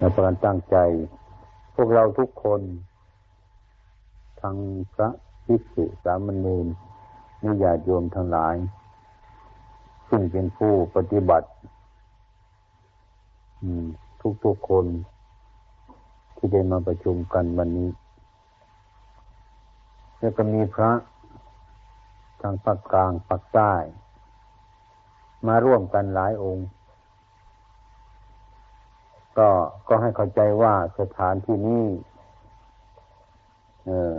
ในการตั้งใจ พวกเราทุกคนทางพระภิกษุสามเณรนิยาโยมทั้งหลาย ซึ่งเป็นผู้ปฏิบัติทุกๆคนที่ได้มาประชุมกันวันนี้ แล้วก็มีพระทางภาคกลางภาคใต้ มาร่วมกันหลายองค์ ก็ก็ให้เข้าใจว่าสถานที่นี้เออ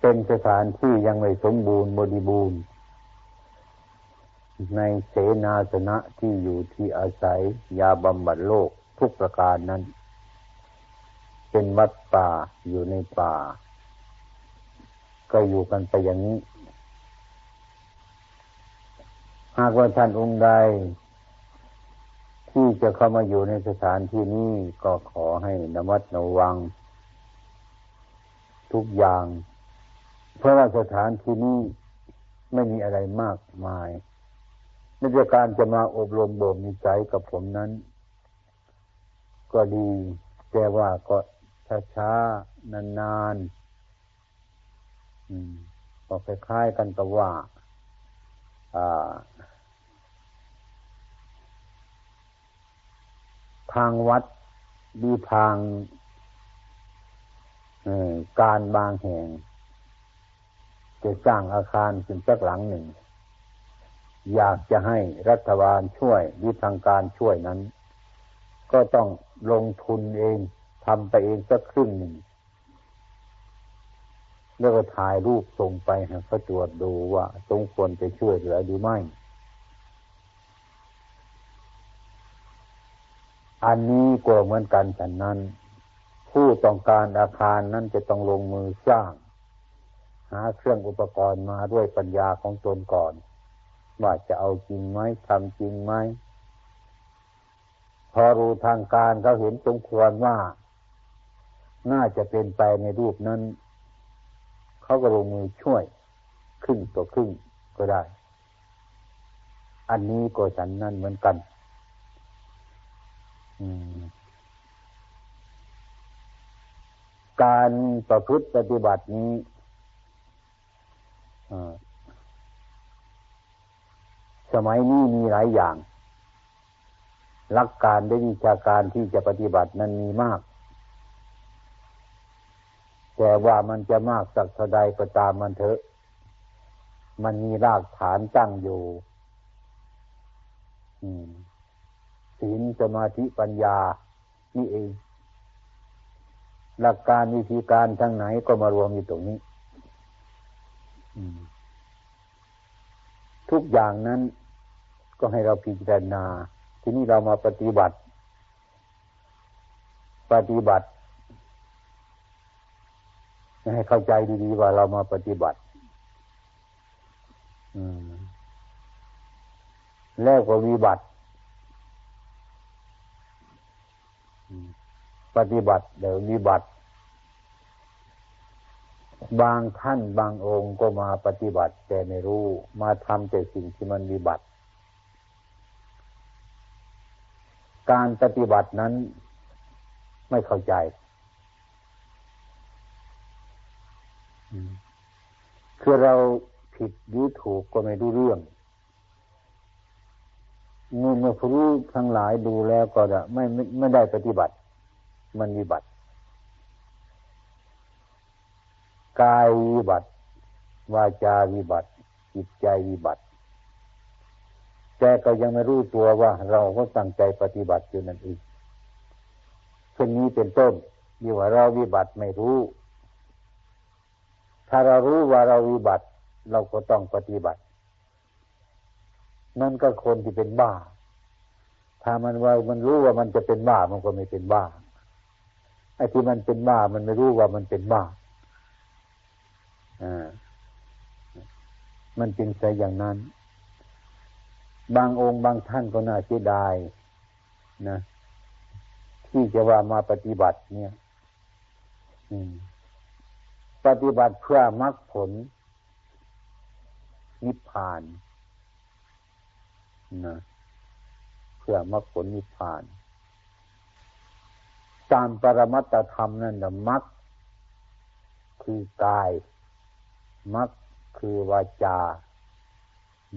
เป็นสถานที่ยังไม่สมบูรณ์บริบูรณ์ ในเสนาสนะที่อยู่ที่อาศัยยาบำบัดโลกทุกประการนั้น เป็นวัดป่าอยู่ในป่า ก็อยู่กันไปอย่างนี้ หากว่าท่านองค์ใด ที่จะเข้ามาอยู่ในสถานที่นี้ก็ขอให้นมัดระวัง ทุกอย่าง เพราะว่าสถานที่นี้ไม่มีอะไรมากมายในการจะมาอบรมบ่มนิสัยกับผมนั้น ก็ดี แต่ว่าก็ช้าๆนานๆก็คล้ายๆกันกับว่า ทางวัดดีทางการบางแห่งจะสร้างอาคารขึ้นสักหลังหนึ่ง อยากจะให้รัฐบาลช่วยวิทางการช่วยนั้น ก็ต้องลงทุนเองทำไปเองสักครึ่งหนึ่งแล้วก็ถ่ายรูปส่งไปให้เขาตรวจดูว่าสมควรจะช่วยเหลือหรือไม่ อันนี้ก็เหมือนกันฉันนั้น ผู้ต้องการอาคารนั้นจะต้องลงมือสร้าง หาเครื่องอุปกรณ์มาด้วยปัญญาของตนก่อน ว่าจะเอาจริงไหมทำจริงไหมพอรู้ทางการเขาเห็นสมควรว่า น่าจะเป็นไปในรูปนั้น เขาก็ลงมือช่วย ครึ่งต่อครึ่งก็ได้ อันนี้ก็ฉันนั่นเหมือนกัน การประพฤติปฏิบัตินี้สมัยนี้มีหลายอย่าง หลักการได้วิชาการที่จะปฏิบัตินั้นมีมาก แต่ว่ามันจะมากสักเท่าใดก็ตามมันเถอะ มันมีรากฐานตั้งอยู่ ศีลสมาธิปัญญา นี่เอง หลักการวิธีการทั้งไหนก็มารวมอยู่ตรงนี้ทุกอย่างนั้นก็ให้เราพิจารณา ทีนี้เรามาปฏิบัติ ปฏิบัติ ให้เข้าใจดีๆว่าเรามาปฏิบัติแล้วก็วิบัติ ปฏิบัติเดี๋ยววิบัติ บางท่านบางองค์ก็มาปฏิบัติ แต่ไม่รู้มาทำแต่สิ่งที่มันวิบัติ การปฏิบัตินั้นไม่เข้าใจ คือเราผิดหรือถูกก็ไม่รู้เรื่องเมื่เมื่อผู้ทั้งหลายดูแล้วก็จะไม่ไม่ไม่ได้ปฏิบัติ มันวิบัติ กายวิบัติ วาจาวิบัติ จิตใจวิบัติแต่ก็ยังไม่รู้ตัวว่า เราก็ตั้งใจปฏิบัติอยู่นั่นเองเช่นนี้เป็นต้นนี่ว่าเราวิบัติไม่รู้ ถ้าเรารู้ว่าเราวิบัติ เราก็ต้องปฏิบัติ นั่นก็คนที่เป็นบ้า ถ้ามันว่ามันรู้ว่ามันจะเป็นบ้ามันก็ไม่เป็นบ้า ไอ้ที่มันเป็นบ้ามันไม่รู้ว่ามันเป็นบ้าอมันจึงใช่อย่างนั้น บางองค์บางท่านก็น่าเสียดายนะ ที่จะว่ามาปฏิบัติ เนี่ยปฏิบัติเพื่อมรรคผล นิพพานนะเพื่อมรรคผลนิพพาน ตามปรมัตธรรมนั่นนะมักคือกายมักคือวาจา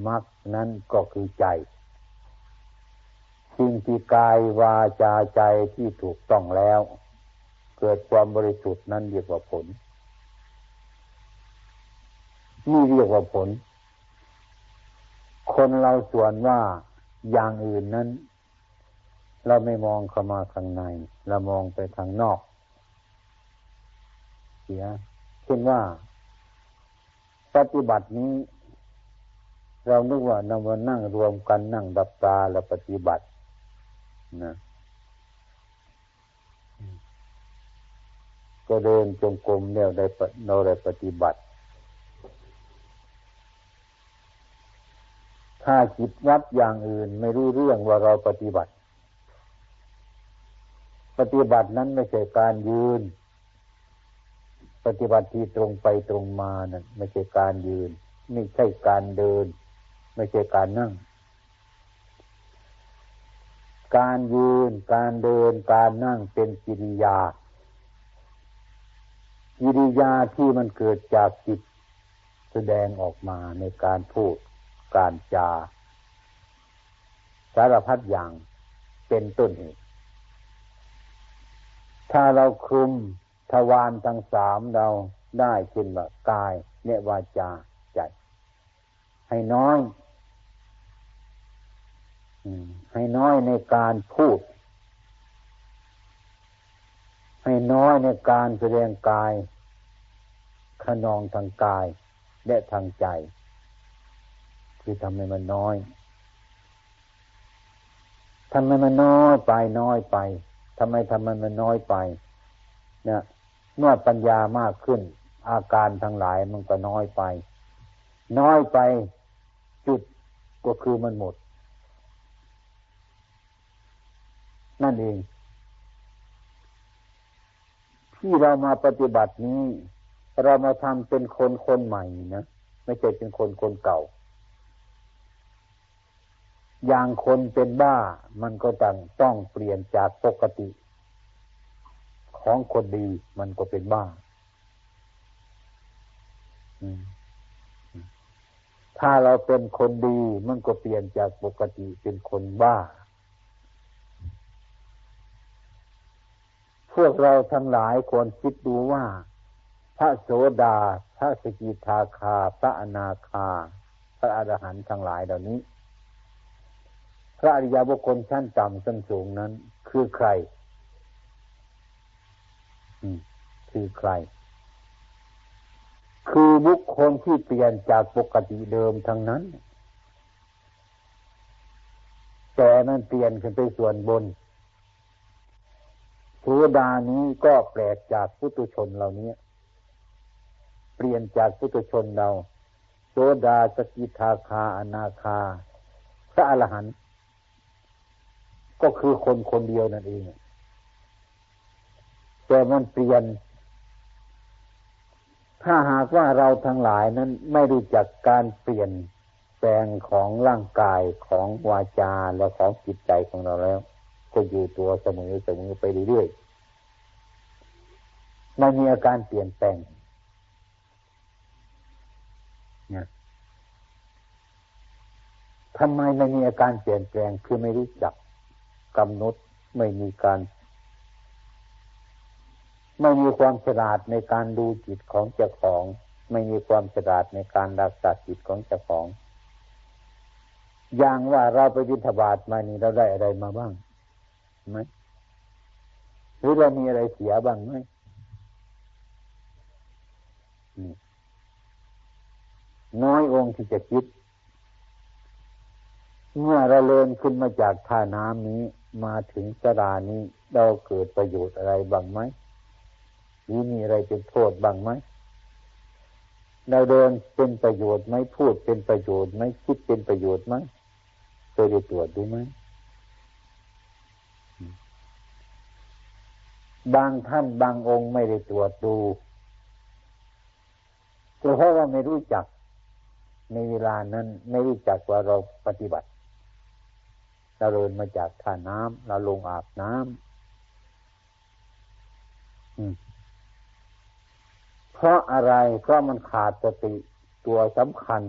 มักนั้นก็คือใจสิ่งที่กายวาจาใจที่ถูกต้องแล้ว เกิดความบริสุทธิ์นั้นเรียกว่าผลนี่เรียกว่าผล คนเราส่วนว่าอย่างอื่นนั้น เราไม่มองเข้ามาข้างใน เรามองไปทางนอก เสียเช่นว่า ปฏิบัตินี้ เรานึกว่านามานั่งรวมกันนั่งดับตาแล้วปฏิบัตินะก็เดินจงกรมเนี่ยได้เราได้ปฏิบัติ ถ้าจิตวัดอย่างอื่นไม่รู้เรื่องว่าเราปฏิบัติ ปฏิบัตินั้นไม่ใช่การยืน ปฏิบัติที่ตรงไปตรงมานั่นไม่ใช่การยืน ไม่ใช่การเดิน ไม่ใช่การนั่ง การยืน การเดิน การนั่งเป็นกิริยากิริยาที่มันเกิดจากจิตแสดงออกมาในการพูด การจา สารพัดอย่างเป็นต้นเหตุ ถ้าเราคุมทวารทั้งสามเราได้เช่นว่ากายเนวาจาใจ ให้น้อยให้น้อยในการพูด ให้น้อยในการแสดงกายขนองทางกายและทางใจ คือทำให้มันน้อยทำให้มันน้อยไปน้อยไป ทำไมทำให้มันน้อยไปเนี่ยเมื่อปัญญามากขึ้น อาการทั้งหลายมันก็น้อยไป น้อยไปจุดก็คือมันหมด นั่นเอง ที่เรามาปฏิบัตินี้ เรามาทำเป็นคนคนใหม่นะไม่ใช่เป็นคนคนเก่า อย่างคนเป็นบ้า มันก็ต้องต้องเปลี่ยนจากปกติ ของคนดีมันก็เป็นบ้าถ้าเราเป็นคนดีมันก็เปลี่ยนจากปกติเป็นคนบ้า พวกเราทั้งหลายควรคิดดูว่า พระโสดา พระสกิทาคา พระอนาคา พระอรหันต์ทั้งหลายเหล่านี้ ระอริยบุคคลชั้นต่ำชั้นสูงนั้น คือใครคือใคร คือบุคคลที่เปลี่ยนจากปกติเดิมทั้งนั้น แต่มันเปลี่ยนขึ้นไปส่วนบนสุดานี้ก็แปลกจากพุทุชนเหล่านี้ เปลี่ยนจากพุทุชนเราโสดาสกิทาคาอนาคาพระอรหันต์ ก็คือคนคนเดียวนั่นเอง แต่มันเปลี่ยน ถ้าหากว่าเราทั้งหลายนั้นไม่รู้จักการเปลี่ยนแปลงของร่างกายของวาจาและของจิตใจของเราแล้ว ก็อยู่ตัวเสมอเสมอไปเรื่อยๆไม่มีอาการเปลี่ยนแปลงเนี่ยทำไมไม่มีอาการเปลี่ยนแปลงคือไม่รู้จัก กำหนดไม่มีการ ไม่มีความฉลาดในการดูจิตของเจ้าของ ไม่มีความฉลาดในการรักษาจิตของเจ้าของ อย่างว่าเราไปวินทบาทมานี่เราได้อะไรมาบ้างไหมหรือเรามีอะไรเสียบ้างไหมน้อยองค์ที่จะคิด เมื่อเราเลินขึ้นมาจากท่าน้ำนี้ มาถึงสรานี้เราเกิดประโยชน์อะไรบ้างไหมหรือมีอะไรเป็นโทษบ้างไหมเราเดินเป็นประโยชน์ไหมพูดเป็นประโยชน์ไหมคิดเป็นประโยชน์ไหมเคยได้ตรวจดูไหมบางท่านบางองค์ไม่ได้ตรวจดูเพราะว่าไม่รู้จักในเวลานั้น ไม่รู้จักว่าเราปฏิบัติ เราเดินมาจากท่าน้ำเราลงอาบน้ำเพราะอะไรเพราะมันขาดสติตัวสำคัญ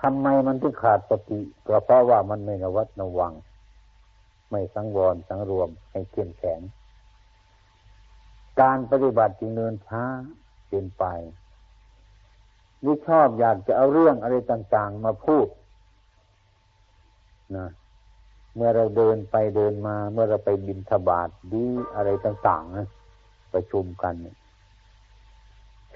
ทำไมมันถึงขาดสติก็เพราะว่ามันไม่ระวัดระวัง ไม่สังวรสังรวมให้เข้มแข็งการปฏิบัติจึงเนินช้าเป็นไปนี่ชอบอยากจะเอาเรื่องอะไรต่าง ๆ มาพูดนะ เมื่อเราเดินไปเดินมา เมื่อเราไปบินทบาทดีอะไรต่างๆนะประชุมกัน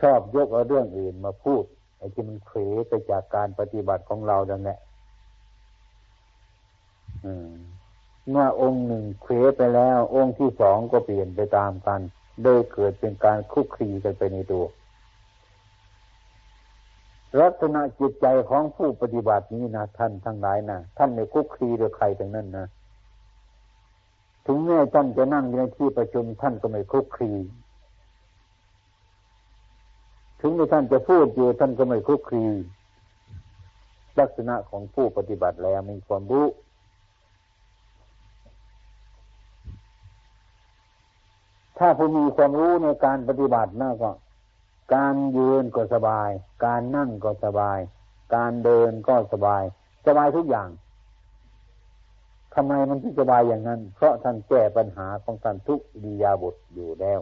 ชอบยกเอาเรื่องอื่นมาพูดไอ้ที่มันเขวไปจากการปฏิบัติของเราดังนั้นเมื่อองค์หนึ่งเขวไปแล้ว องค์ที่สองก็เปลี่ยนไปตามกัน โดยเกิดเป็นการคุกคีกันไปในตัว ลักษณะจิตใจของผู้ปฏิบัตินี้นะท่านทั้งหลายนะท่านไม่คุกคีด้วยใครทั้งนั้นนะถึงแม้ท่านจะนั่งในที่ประชุมท่านก็ไม่คุกคีถึงแม้ท่านจะพูดอยู่ท่านก็ไม่คุกคีลักษณะของผู้ปฏิบัติแล้วมีความรู้ถ้าผู้มีความรู้ในการปฏิบัติน่าก็ การยืนก็สบาย การนั่งก็สบาย การเดินก็สบาย สบายทุกอย่างทำไมมันถึงสบายอย่างนั้น เพราะท่านแก้ปัญหาของท่านทุกดียาบทอยู่แล้ว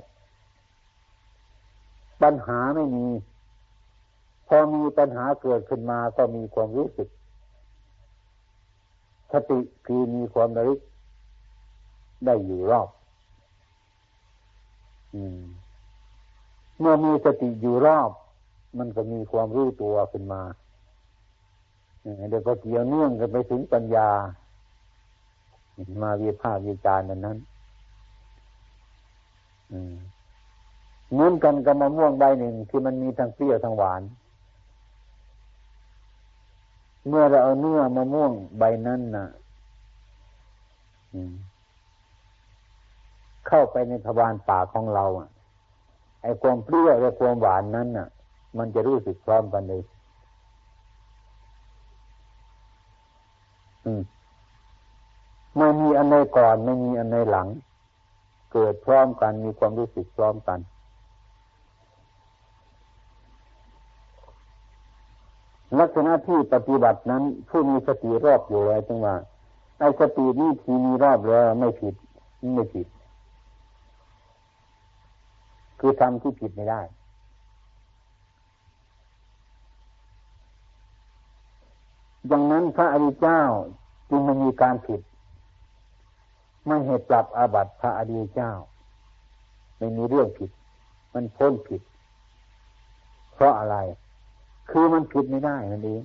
ปัญหาไม่มี พอมีปัญหาเกิดขึ้นมาก็มีความรู้สึกสติคือมีความระลึกได้อยู่รอบ อืม เมื่อมีสติอยู่รอบ มันก็มีความรู้ตัวขึ้นมาเดี๋ยวก็เกี่ยวเนื่องกันไปถึงปัญญา มาวิภาควิจารณ์นั้นนั้นเหมือนกันกับมะม่วงใบหนึ่งที่มันมีทั้งเปรี้ยวทั้งหวาน เมื่อเราเอาเนื้อมะม่วงใบนั้นนะ่ะเข้าไปในทวารปากของเราอะ ไอ้ความเปรี้ยวและความหวานนั้นน่ะ มันจะรู้สึกพร้อมกันเลยไม่มีอันในก่อนไม่มีอันในหลัง เกิดพร้อมกันมีความรู้สึกพร้อมกัน ลักษณะที่ปฏิบัตินั้น ผู้มีสติรอบอยู่แล้วจังว่าไอ้สตินี้ทีมีรอบแล้วไม่ผิดไม่ผิด คือทำที่ผิดไม่ได้ ดังนั้นพระอริยเจ้าจึงไม่มีการผิด ไม่เหตุปรับอาบัติพระอริยเจ้า ไม่มีเรื่องผิด มันพ้นผิด เพราะอะไร คือมันผิดไม่ได้นั่นเอง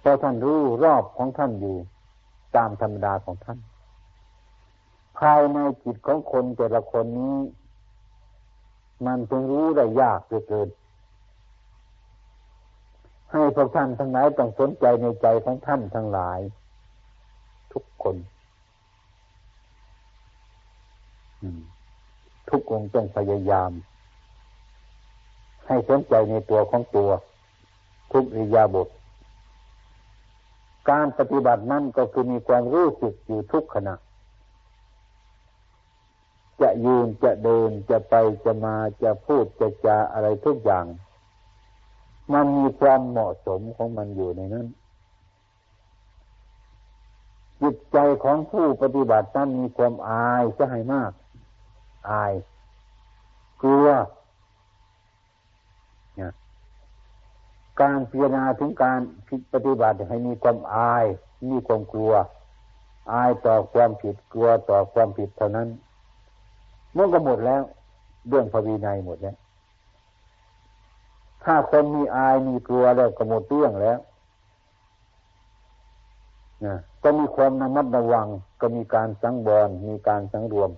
เพราะท่านรู้รอบของท่านอยู่ ตามธรรมดาของท่าน ภายในจิตของคนแต่ละคนนี้ มันเพิ่งรู้ได้ยากเหลือเกินให้พวกท่านทั้งหลายต้องสนใจในใจของท่านทั้งหลาย ทุกคนทุกองค์ต้องพยายาม ให้สนใจในตัวของตัว ทุกอิยาบท การปฏิบัตินั่นก็คือมีความรู้สึกอยู่ทุกขณะ จะยืนจะเดินจะไปจะมาจะพูดจะจาอะไรทุกอย่าง มันมีความเหมาะสมของมันอยู่ในนั้นจิตใจของผู้ปฏิบัตินั้นมีความอายจะให้มาก อายกลัวการพิจารณาถึงการปฏิบัติให้มีความอาย มีความกลัว อายต่อความผิดกลัวต่อความผิดเท่านั้น มันก็หมดแล้ว เรื่องพระวินัยหมดแล้ว ถ้าคนมีอายมีกลัวแล้วก็หมดเรื่องแล้วนะก็มีความระมัดระวัง ก็มีการสังวรมีการสังรวม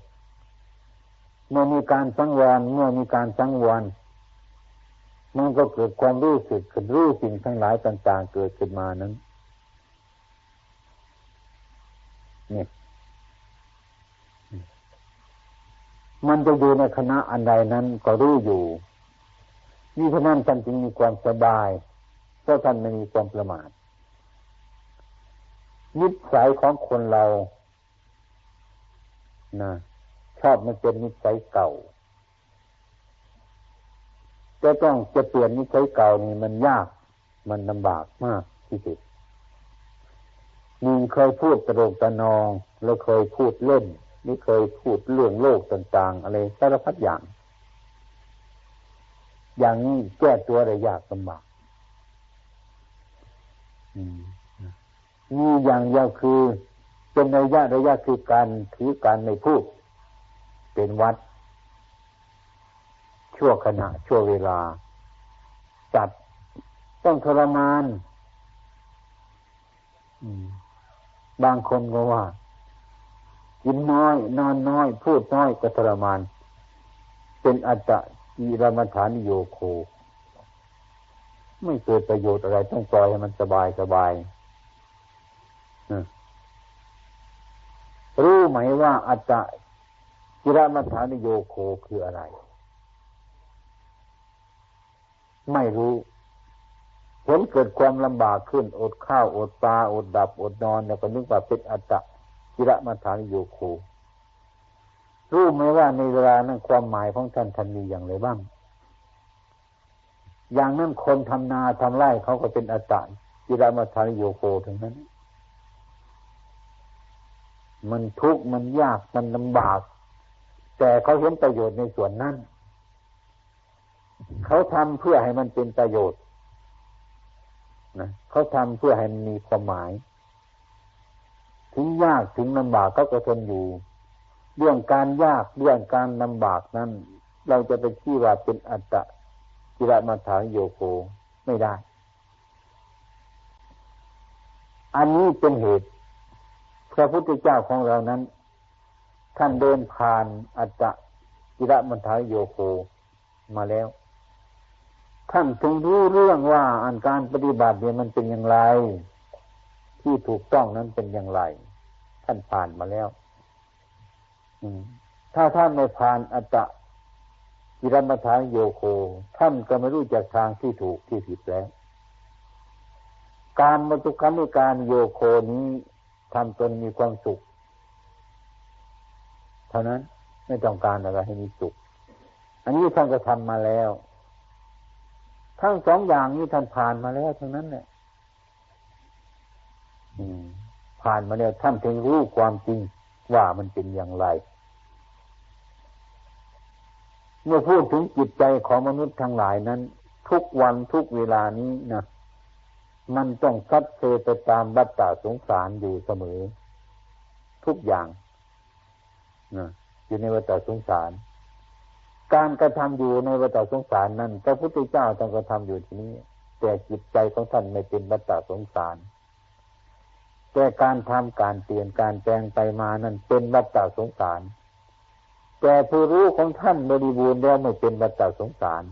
เมื่อมีการสังวรเมื่อมีการสังวรมันก็เกิดความรู้สึกขึ้นรู้สิ่งทั้งหลายต่าง ๆ เกิดขึ้นมานั้นเนี่ย มันจะอยู่ในคณะอันใดนั้นก็รู้อยู่นี่เพราะนั้นท่านจึงมีความสบายเพราะท่านไม่มีความประมาทนิสัยของคนเรานะชอบมันเป็นนิสัยเก่าจะต้องจะเปลี่ยนนิสัยเก่านี่มันยากมันลำบากมากที่สุดมีเคยพูดตลกตะนอง แล้วเคยพูดเล่น นี่เคยพูดเรื่องโลกต่างๆ อะไรสารพัดอย่าง อย่างนี้แก้ตัวอะไรยากลำบากมีอย่างเดียวคือเป็นระยะระยะคือการถือการไม่พูด เป็นวัด ชั่วขณะ ชั่วเวลา จัดต้องทรมานบางคนก็ว่า กินน้อย นอนน้อย พูดน้อยก็ทรมาน เป็นอัตตะกีรมฐานโยโค ไม่เกิดประโยชน์อะไรต้องปล่อยให้มันสบายสบายรู้ไหมว่าอัตตะกิรมฐานโยโคคืออะไร ไม่รู้ผลเกิดความลำบากขึ้น อดข้าว อดปลา อดดับ อดนอน แล้วก็นึกว่าเป็นอัตตะ กิระมาฐานโยโครู้ไหมว่าในเวลานั้นความหมายของท่านท่านมีอย่างไรบ้าง อย่างนั้นคนทำนาทำไร่เขาก็เป็นอัตตะกิรมาฐานโยโคถึงนั้น มันทุกข์มันยากมันลำบาก แต่เขาเห็นประโยชน์ในส่วนนั้น เขาทำเพื่อให้มันเป็นประโยชน์นะเขาทำเพื่อให้มันมีความหมาย ถึงยากถึงลำบากเขาก็ทนอยู่ เรื่องการยากเรื่องการลำบากนั้น เราจะไปชี้ว่าเป็นอัตตะกิรมาฐานโยโกไม่ได้ อันนี้เป็นเหตุพระพุทธเจ้าของเรานั้น ท่านเดินผ่านอัตตะกิรมัฐานโยโกมาแล้ว ท่านจึงรู้เรื่องว่าอันการปฏิบัติเนี่ยมันเป็นอย่างไร ที่ถูกต้องนั้นเป็นอย่างไร ท่านผ่านมาแล้วถ้าท่านไม่ผ่านอัตตะกิรมฐานโยโค ท่านก็ไม่รู้จักทางที่ถูกที่ผิดแล้ว การมาตุคันิการโยโคนี้ทำตนมีความสุข เท่านั้นไม่ต้องการอะไรให้มีสุข อันนี้ท่านก็ทำมาแล้ว ทั้งสองอย่างนี้ท่านผ่านมาแล้วทั้งนั้นเนี่ย ผ่านมาแล้วท่านถึงรู้ความจริงว่ามันเป็นอย่างไร เมื่อพูดถึงจิตใจของมนุษย์ทั้งหลายนั้น ทุกวันทุกเวลานี้นะมันต้องซัดเซไปตามบัตตาสงสารอยู่เสมอ ทุกอย่างนะอยู่ในวัฏสงสาร การกระทำอยู่ในวัฏสงสารนั้นพระพุทธเจ้าต้องกระทำอยู่ที่นี้ แต่จิตใจของท่านไม่เป็นวัฏสงสาร แต่การทำการเปลี่ยนการแปลงไปมานั้นเป็นวัฏสงสาร แต่ผู้รู้ของท่านบริบูรณ์แล้วไม่เป็นวัฏสงสาร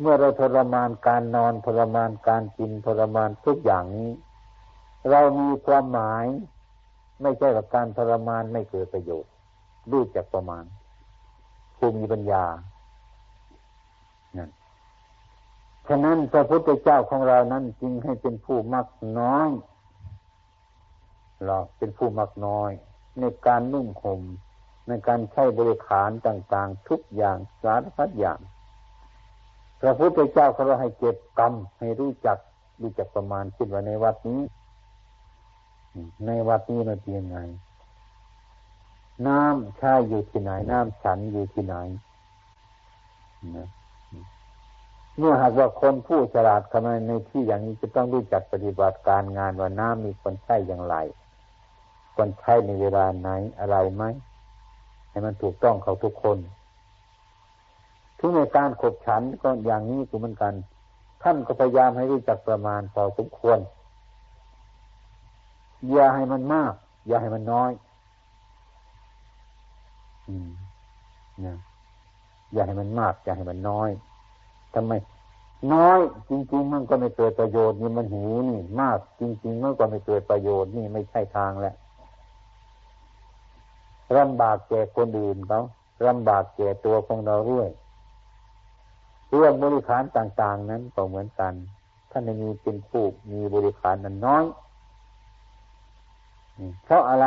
เมื่อเราทรมานการนอนทรมานการกินทรมานทุกอย่างนี้ เรามีความหมาย ไม่ใช่กับการทรมานไม่เกิดประโยชน์รู้จักประมาณผู้มีปัญญานั่นฉะนั้นพระพุทธเจ้าของเรานั้นจึงให้เป็นผู้มักน้อย เราเป็นผู้มักน้อย ในการนุ่งห่มในการใช้บริขารต่างๆ ทุกอย่างสารพัดอย่าง พระพุทธเจ้าเขาเราให้เก็บกรรมให้รู้จักรู้จักประมาณคิดว่าในวัดนี้ ในวัดนี้มันเป็นยังไง น้ำช้อยู่ที่ไหน น้ำฉันอยู่ที่ไหนนะเมื่อหากว่าคนผู้ฉลาดเข้ามาในที่อย่างนี้จะต้องรู้จักปฏิบัติการงานว่าน้ำมีคนใช้อย่างไร คนใช้ในเวลาไหนอะไรไหมให้มันถูกต้องเขาทุกคนทุกในการขบฉันก็อย่างนี้ก็เหมือนกัน ท่านก็พยายามให้รู้จักประมาณพอสมควร อย่าให้มันมาก อย่าให้มันน้อยนะอย่าให้มันมาก อย่าให้มันน้อยทำไม น้อย จริง ๆ มันก็ไม่เกิดประโยชน์นี่มันหิวนี่ มาก จริง ๆ มันก็ไม่เกิดประโยชน์นี่ไม่ใช่ทางแล้ว ลำบากแก่คนอื่นเขาลำบากแก่ตัวของเราด้วยเรื่องบริขารต่าง ๆ นั้นก็เหมือนกันถ้าไม่มีเป็นผู้มีบริขารนั้นน้อยเพราะอะไร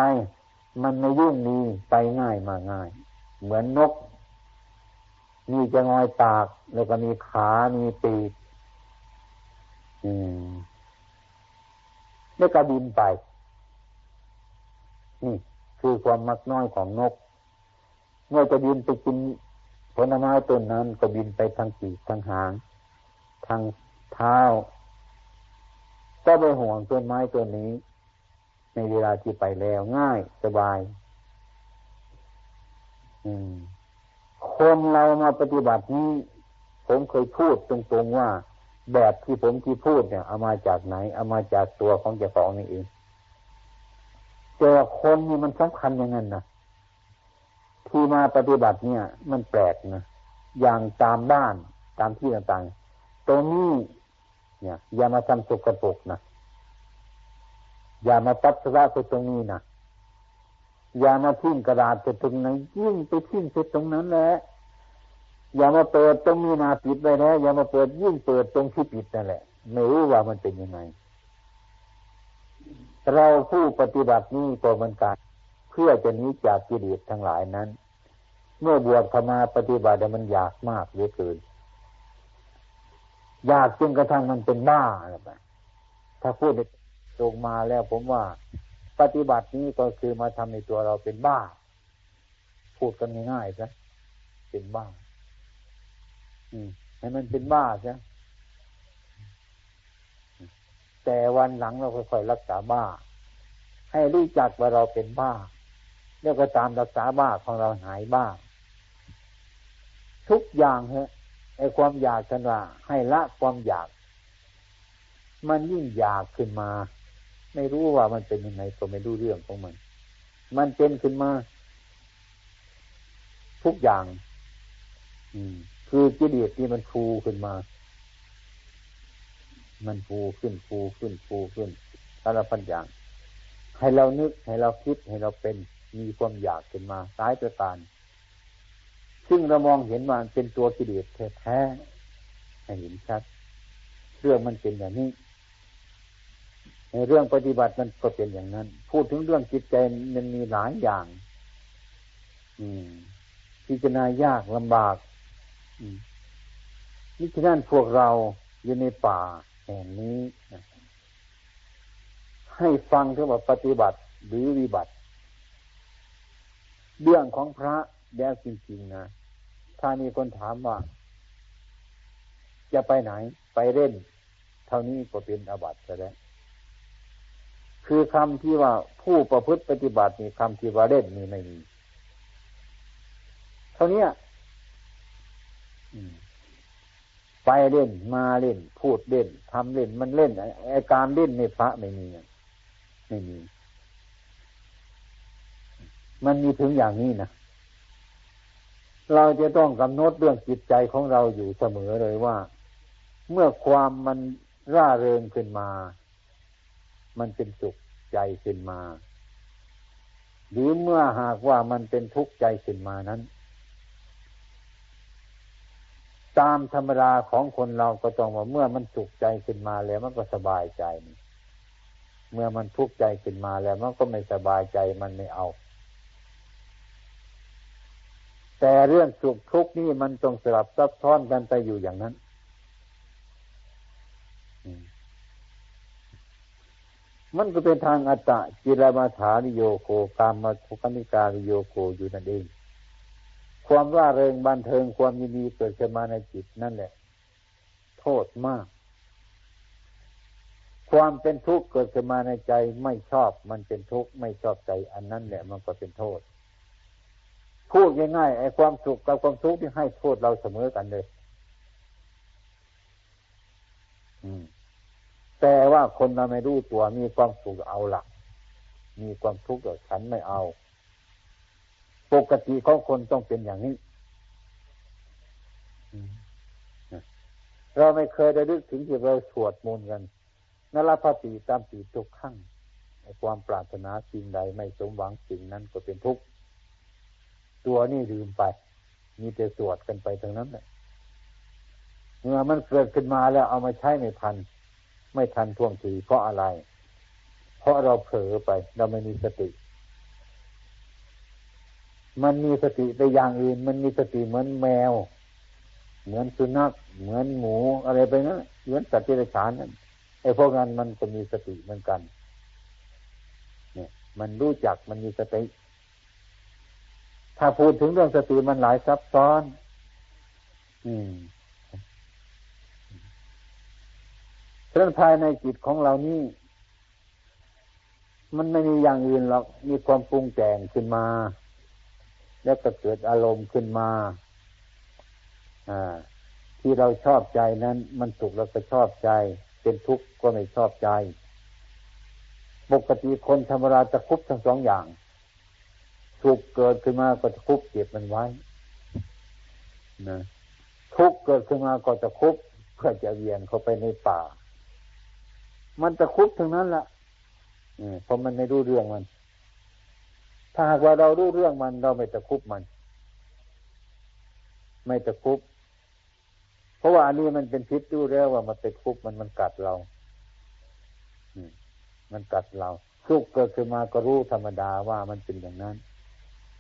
มันไม่ยุ่งมีไปง่ายมาง่าย เหมือนนก มีจะงอยปาก แล้วก็มีขา มีปีกอืมแล้วก็บินไป นี่ คือความมักน้อยของนก เมื่อจะบินไปกินผลไม้ต้นนั้นก็บินไปทางปีกทางหาง ทางเท้า ก็ไปห่วงต้นไม้ต้นนี้ ในเวลาที่ไปแล้วง่ายสบาย อืมคนเรามาปฏิบัตินี้ ผมเคยพูดตรงๆว่า แบบที่ผมที่พูดเนี่ยเอามาจากไหนเอามาจากตัวของเจ้าของนี่เอง แต่คนนี่มันสำคัญอย่างนั้นนะที่มาปฏิบัติเนี่ย มันแปลกนะอย่างตามบ้านตามที่ต่างๆตรงนี้เนี่ย อย่ามาทำสกปรกนะอย่ามาปัสสาวะไปตรงนี้นะอย่ามาทิ้งกระดาษไปตรงไหนยิ่งไปทิ้งไปตรงนั้นแหละอย่ามาเปิดตรงนี้นาปิดไปแล้วอย่ามาเปิดยิ่งเปิดตรงที่ปิดนั่นแหละ ไม่รู้ว่ามันเป็นยังไง เราผู้ปฏิบัตินี้ก็เหมือนกันเพื่อจะหนีจากกิเลสทั้งหลายนั้น เมื่อบวชเข้ามาปฏิบัติมันอยากมากเหลือเกินอยากจนกระทั่งมันเป็นบ้าอะไรไปถ้าพูดตรงมาแล้วผมว่า ปฏิบัตินี้ก็คือมาทำในตัวเราเป็นบ้า พูดกันง่ายๆซะเป็นบ้าให้มันเป็นบ้าใช่ แต่วันหลังเราค่อยๆรักษาบ้า ให้รู้จักว่าเราเป็นบ้าแล้วก็ตามรักษาบ้าของเราหายบ้า ทุกอย่างฮะไอความอยากกันว่าให้ละความอยาก มันยิ่งอยากขึ้นมา ไม่รู้ว่ามันเป็นยังไงก็ไม่รู้เรื่องของมัน มันเป็นขึ้นมา ทุกอย่าง อืม คือกิเลสที่มันฟูขึ้นมา มันฟูขึ้นฟูขึ้นฟูขึ้นสารพัดอย่าง ให้เรานึกให้เราคิดให้เราเป็นมีความอยากขึ้นมาสายประการ ซึ่งเรามองเห็นว่าเป็นตัวกิเลสแท้ๆให้เห็นชัดเรื่องมันเป็นอย่างนี้ ในเรื่องปฏิบัติมันก็เป็นอย่างนั้น พูดถึงเรื่องจิตใจมันมีหลายอย่าง อืมพิจารณายากลำบาก อืมนี่ฉะนั้นพวกเราอยู่ในป่า แห่งนี้ ให้ฟังถึงว่าปฏิบัติหรือวิบัติ เรื่องของพระแล้วจริงๆนะถ้ามีคนถามว่า จะไปไหน ไปเล่น เท่านี้ก็เป็นอาบัติแล้วคือคำที่ว่าผู้ประพฤติปฏิบัตินี่คำที่ว่าเล่นนี่ไม่มี เท่านี้ ไปเล่นมาเล่น พูดเล่นทำเล่นมันเล่นไอการเล่นในพระไม่มีไม่มี มันมีถึงอย่างนี้นะเราจะต้องกำหนดเรื่องจิตใจของเราอยู่เสมอเลยว่า เมื่อความมันร่าเริงขึ้นมา มันเป็นสุขใจขึ้นมา หรือเมื่อหากว่ามันเป็นทุกข์ใจขึ้นมานั้น ตามธรรมดาของคนเราก็ต้องว่าเมื่อมันสุขใจขึ้นมาแล้วมันก็สบายใจ เมื่อมันทุกข์ใจขึ้นมาแล้วมันก็ไม่สบายใจมันไม่เอา แต่เรื่องสุขทุกข์นี่มันต้องสลับซับซ้อนกันไปอยู่อย่างนั้นมันก็เป็นทางอัตตะจิรมาฐานิโยโกกามมาทุกนิการิโยโกอยู่นั่นเอง ความร่าเริงบันเทิงความยินดีเกิดขึ้นมาในจิตนั่นแหละ โทษมาก ความเป็นทุกข์เกิดขึ้นมาในใจไม่ชอบมันเป็นทุกข์ไม่ชอบใจอันนั้นแหละ มันก็เป็นโทษพูดง่ายๆไอ้ความสุขกับความทุกข์ที่ให้โทษเราเสมอกันเลยแต่ว่าคนเราไม่รู้ตัวมีความสุขเอาหลัก มีความทุกข์ฉันไม่เอา ปกติของคนต้องเป็นอย่างนี้ เราไม่เคยได้ลึกถึงที่เราสวดมนต์กันนรพติตามปีทุกขั้งในความปรารถนาสิ่งใดไม่สมหวังสิ่งนั้นก็เป็นทุกข์ตัวนี่ลืมไป มีแต่สวดกันไปทั้งนั้นแหละเมื่อมันเกิดขึ้นมาแล้วเอามาใช้ไม่ทัน ไม่ทันท่วงทีเพราะอะไร เพราะเราเผลอไป เราไม่มีสติ มันมีสติไปอย่างอื่น มันมีสติเหมือนแมว เหมือนสุนัขเหมือนหมูอะไรไปนะเหมือนสัตว์ที่ไรฉานนั่นไอ้พวกนั้นมันก็มีสติเหมือนกัน เนี่ย มันรู้จักมันมีสติ ถ้าพูดถึงเรื่องสติมันหลายซับซ้อน อืมเรื่องภายในจิตของเรานี่มันไม่มีอย่างอื่นหรอก มีความปรุงแต่งขึ้นมา แล้วก็เกิดอารมณ์ขึ้นมา อ่า ที่เราชอบใจนั้น มันสุขเราก็ชอบใจ เป็นทุกข์ก็ไม่ชอบใจ ปกติคนธรรมดาจะคุบทั้งสองอย่างทุกเกิดขึ้นมาก็จะคุบเก็บมันไว้นะทุกเกิดขึ้นมาก็จะคุบเพื่อจะเวียนเข้าไปในป่า มันจะคุบทั้งนั้นแหละเพราะมันไม่รู้เรื่องมัน ถ้าหากว่าเรารู้เรื่องมันเราไม่ตะคุบมัน ไม่ตะคุบ เพราะว่าอันนี้มันเป็นพิษรู้แล้วว่ามันเป็นคุบมันมันกัดเรามันกัดเรา ทุกเกิดขึ้นมาก็รู้ธรรมดาว่ามันเป็นอย่างนั้น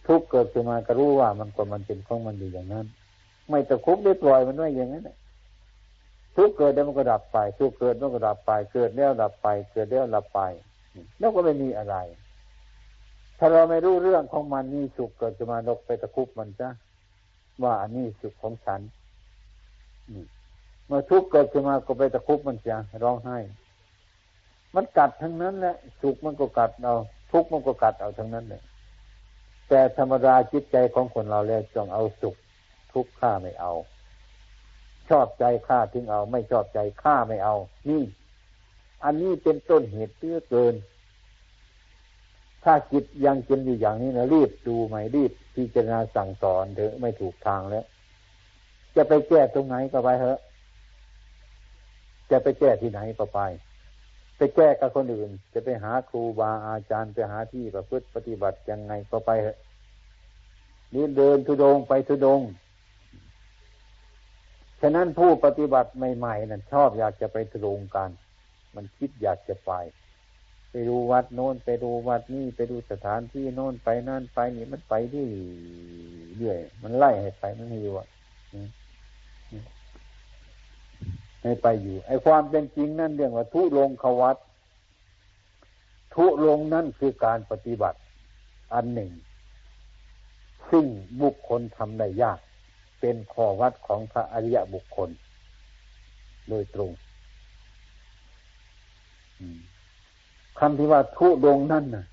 ทุกเกิดขึ้นมาก็รู้ว่ามันก็มันเป็นของมันอยู่อย่างนั้น ไม่ตะคุบได้ปล่อยมันไว้อย่างนั้นทุกเกิดแล้วมันก็ดับไป ทุกเกิดมันก็ดับไป เกิดแล้วดับไป เกิดแล้วดับไป แล้วก็ไม่มีอะไร ถ้าเราไม่รู้เรื่องของมันนี่สุขเกิดจะมานกไปตะคุบมันจ้ะว่าอันนี้สุขของฉันเมื่อทุกข์เกิดขึ้นมาก็ไปตะคุบมันจะร้องไห้มันกัดทั้งนั้นแหละสุขมันก็กัดเอาทุกข์มันก็กัดเอาทั้งนั้นเลยแต่ธรรมดาจิตใจของคนเราแล้วจงเอาสุข ทุกข์ข้าไม่เอา ชอบใจข้าถึงเอา ไม่ชอบใจข้าไม่เอา นี่ อันนี้เป็นต้นเหตุเตื้อเกิน ถ้าจิตยังเป็นอยู่อย่างนี้นะรีบดูไหมรีบพิจารณาสั่งสอนเถอะไม่ถูกทางแล้ว จะไปแก้ตรงไหนก็ไปเถอะ จะไปแก้ที่ไหนก็ไป ไปแก้กับคนอื่น จะไปหาครูบาอาจารย์ไปหาที่ประพฤติปฏิบัติยังไงก็ไปเถอะนี่เดินทุดงไปทุดงฉะนั้นผู้ปฏิบัติใหม่ๆนั่นชอบอยากจะไปทุดงกัน มันคิดอยากจะไป ไปดูวัดโน้นไปดูวัดนี่ไปดูสถานที่โน้นไปนั่นไปนี่มันไปที่เรื่อยมันไล่ให้ไปมันไม่อยู่อะให้ไปอยู่ ไอ้ความเป็นจริงนั่นเรื่องว่าทุลงขวัตทุลงนั่นคือการปฏิบัติ อันหนึ่ง ซึ่งบุคคลทำได้ยาก เป็นข้อวัดของพระอริยบุคคล โดยตรง คำที่ว่าทุดงนั่นน่ะ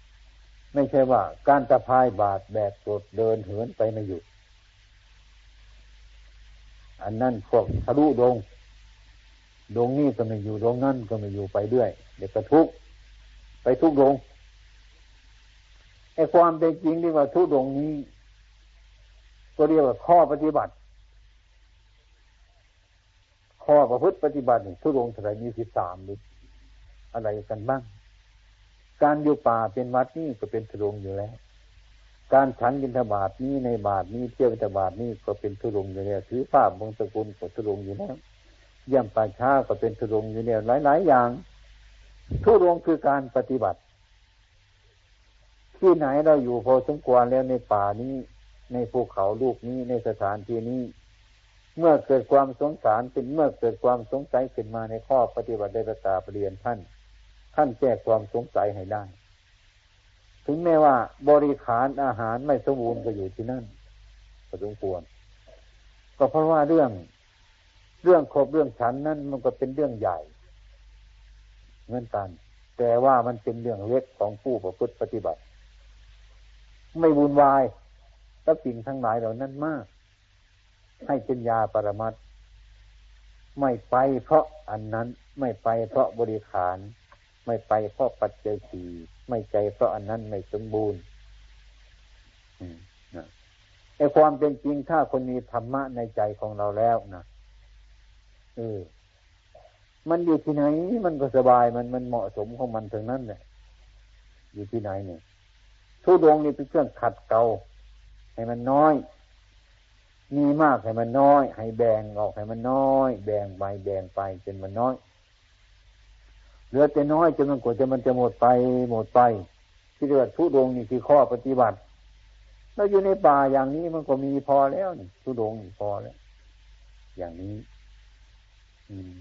ไม่ใช่ว่า การตะพายบาดแบกกดเดินเหินไปไม่หยุด อันนั้นพวกทะลุดง ดงนี้ก็ไม่อยู่ดงนั่นก็ไม่อยู่ไปด้วยเด็กก็ทุกไปทุกดงไอ้ความเป็นจริงที่ว่าทุกดงนี้ ก็เรียกว่าข้อปฏิบัติ ข้อประพฤติปฏิบัติทุกดงสายมีสิบสามหรืออะไรกันบ้าง การอยู่ป่าเป็นวัดนี่ก็เป็นทุรงอยู่แล้ว การฉันบิณฑบาตนี้ในบาทนี้เที่ยวบิณฑบาตนี้ก็เป็นทุรงอยู่แล้วถือผ้าบงสกุลก็ทุรงอยู่แล้วเยี่ยมป่าช้าก็เป็นทุรงอยู่แล้วหลาย ๆ อย่าง ทุรงคือการปฏิบัติ ที่ไหนเราอยู่พอสมควรแล้วในป่านี้ ในภูเขาลูกนี้ในสถานที่นี้เมื่อเกิดความสงสารเป็นเมื่อเกิดความสงสัยขึ้นมาในข้อปฏิบัติได้ประกาศเรียนท่าน ท่านแก้ความสงสัยให้ได้ ถึงแม้ว่าบริขารอาหารไม่สมบูรณ์ก็อยู่ที่นั่นก็สมควรก็เพราะว่าเรื่องเรื่องครบเรื่องฉันนั้นมันก็เป็นเรื่องใหญ่เหมือนกัน แต่ว่ามันเป็นเรื่องเล็กของผู้ประพฤติปฏิบัติ ไม่วุ่นวายแล้วสิ่งทั้งหลายเหล่านั้นมาก ให้เป็นยาปรมัตไม่ไปเพราะอันนั้นไม่ไปเพราะบริขาร ไม่ไปเพราะปัจจัยสี่ไม่ใจเพราะอันนั้นไม่สมบูรณ์ไอความเป็นจริงถ้าคนมีธรรมะในใจของเราแล้วนะเออมันอยู่ที่ไหน มันก็สบายมันมันเหมาะสมของมันถึงนั้นเนี่ยอยู่ที่ไหนเนี่ยทุดงนี่เป็นเครื่องขัดเกลาให้มันน้อย มีมากให้มันน้อย ให้แบ่งออกให้มันน้อย แบ่งไปแบ่งไปจนมันน้อย เหลือแต่น้อยจนมันกว่าจะมันจะหมดไปหมดไปที่เรียกว่าทุดงนี่คือข้อปฏิบัติเราอยู่ในป่าอย่างนี้มันก็มีพอแล้วนี่ทุดงพอแล้ว อย่างนี้ อืม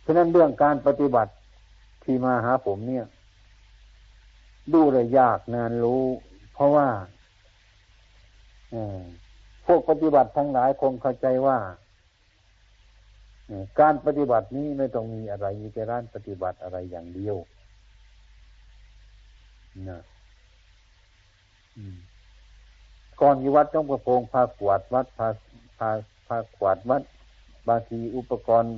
เพราะนั้นเรื่องการปฏิบัติที่มาหาผมเนี่ย ดูเลยยากนานรู้ เพราะว่าพวกปฏิบัติทั้งหลายคงเข้าใจว่า การปฏิบัตินี้ไม่ต้องมีอะไรมีแต่ร้านปฏิบัติอะไรอย่างเดียวนะก่อนอยู่วัดต้องประพงพากวาดวัดพาพาพากวาดวัด บางทีอุปกรณ์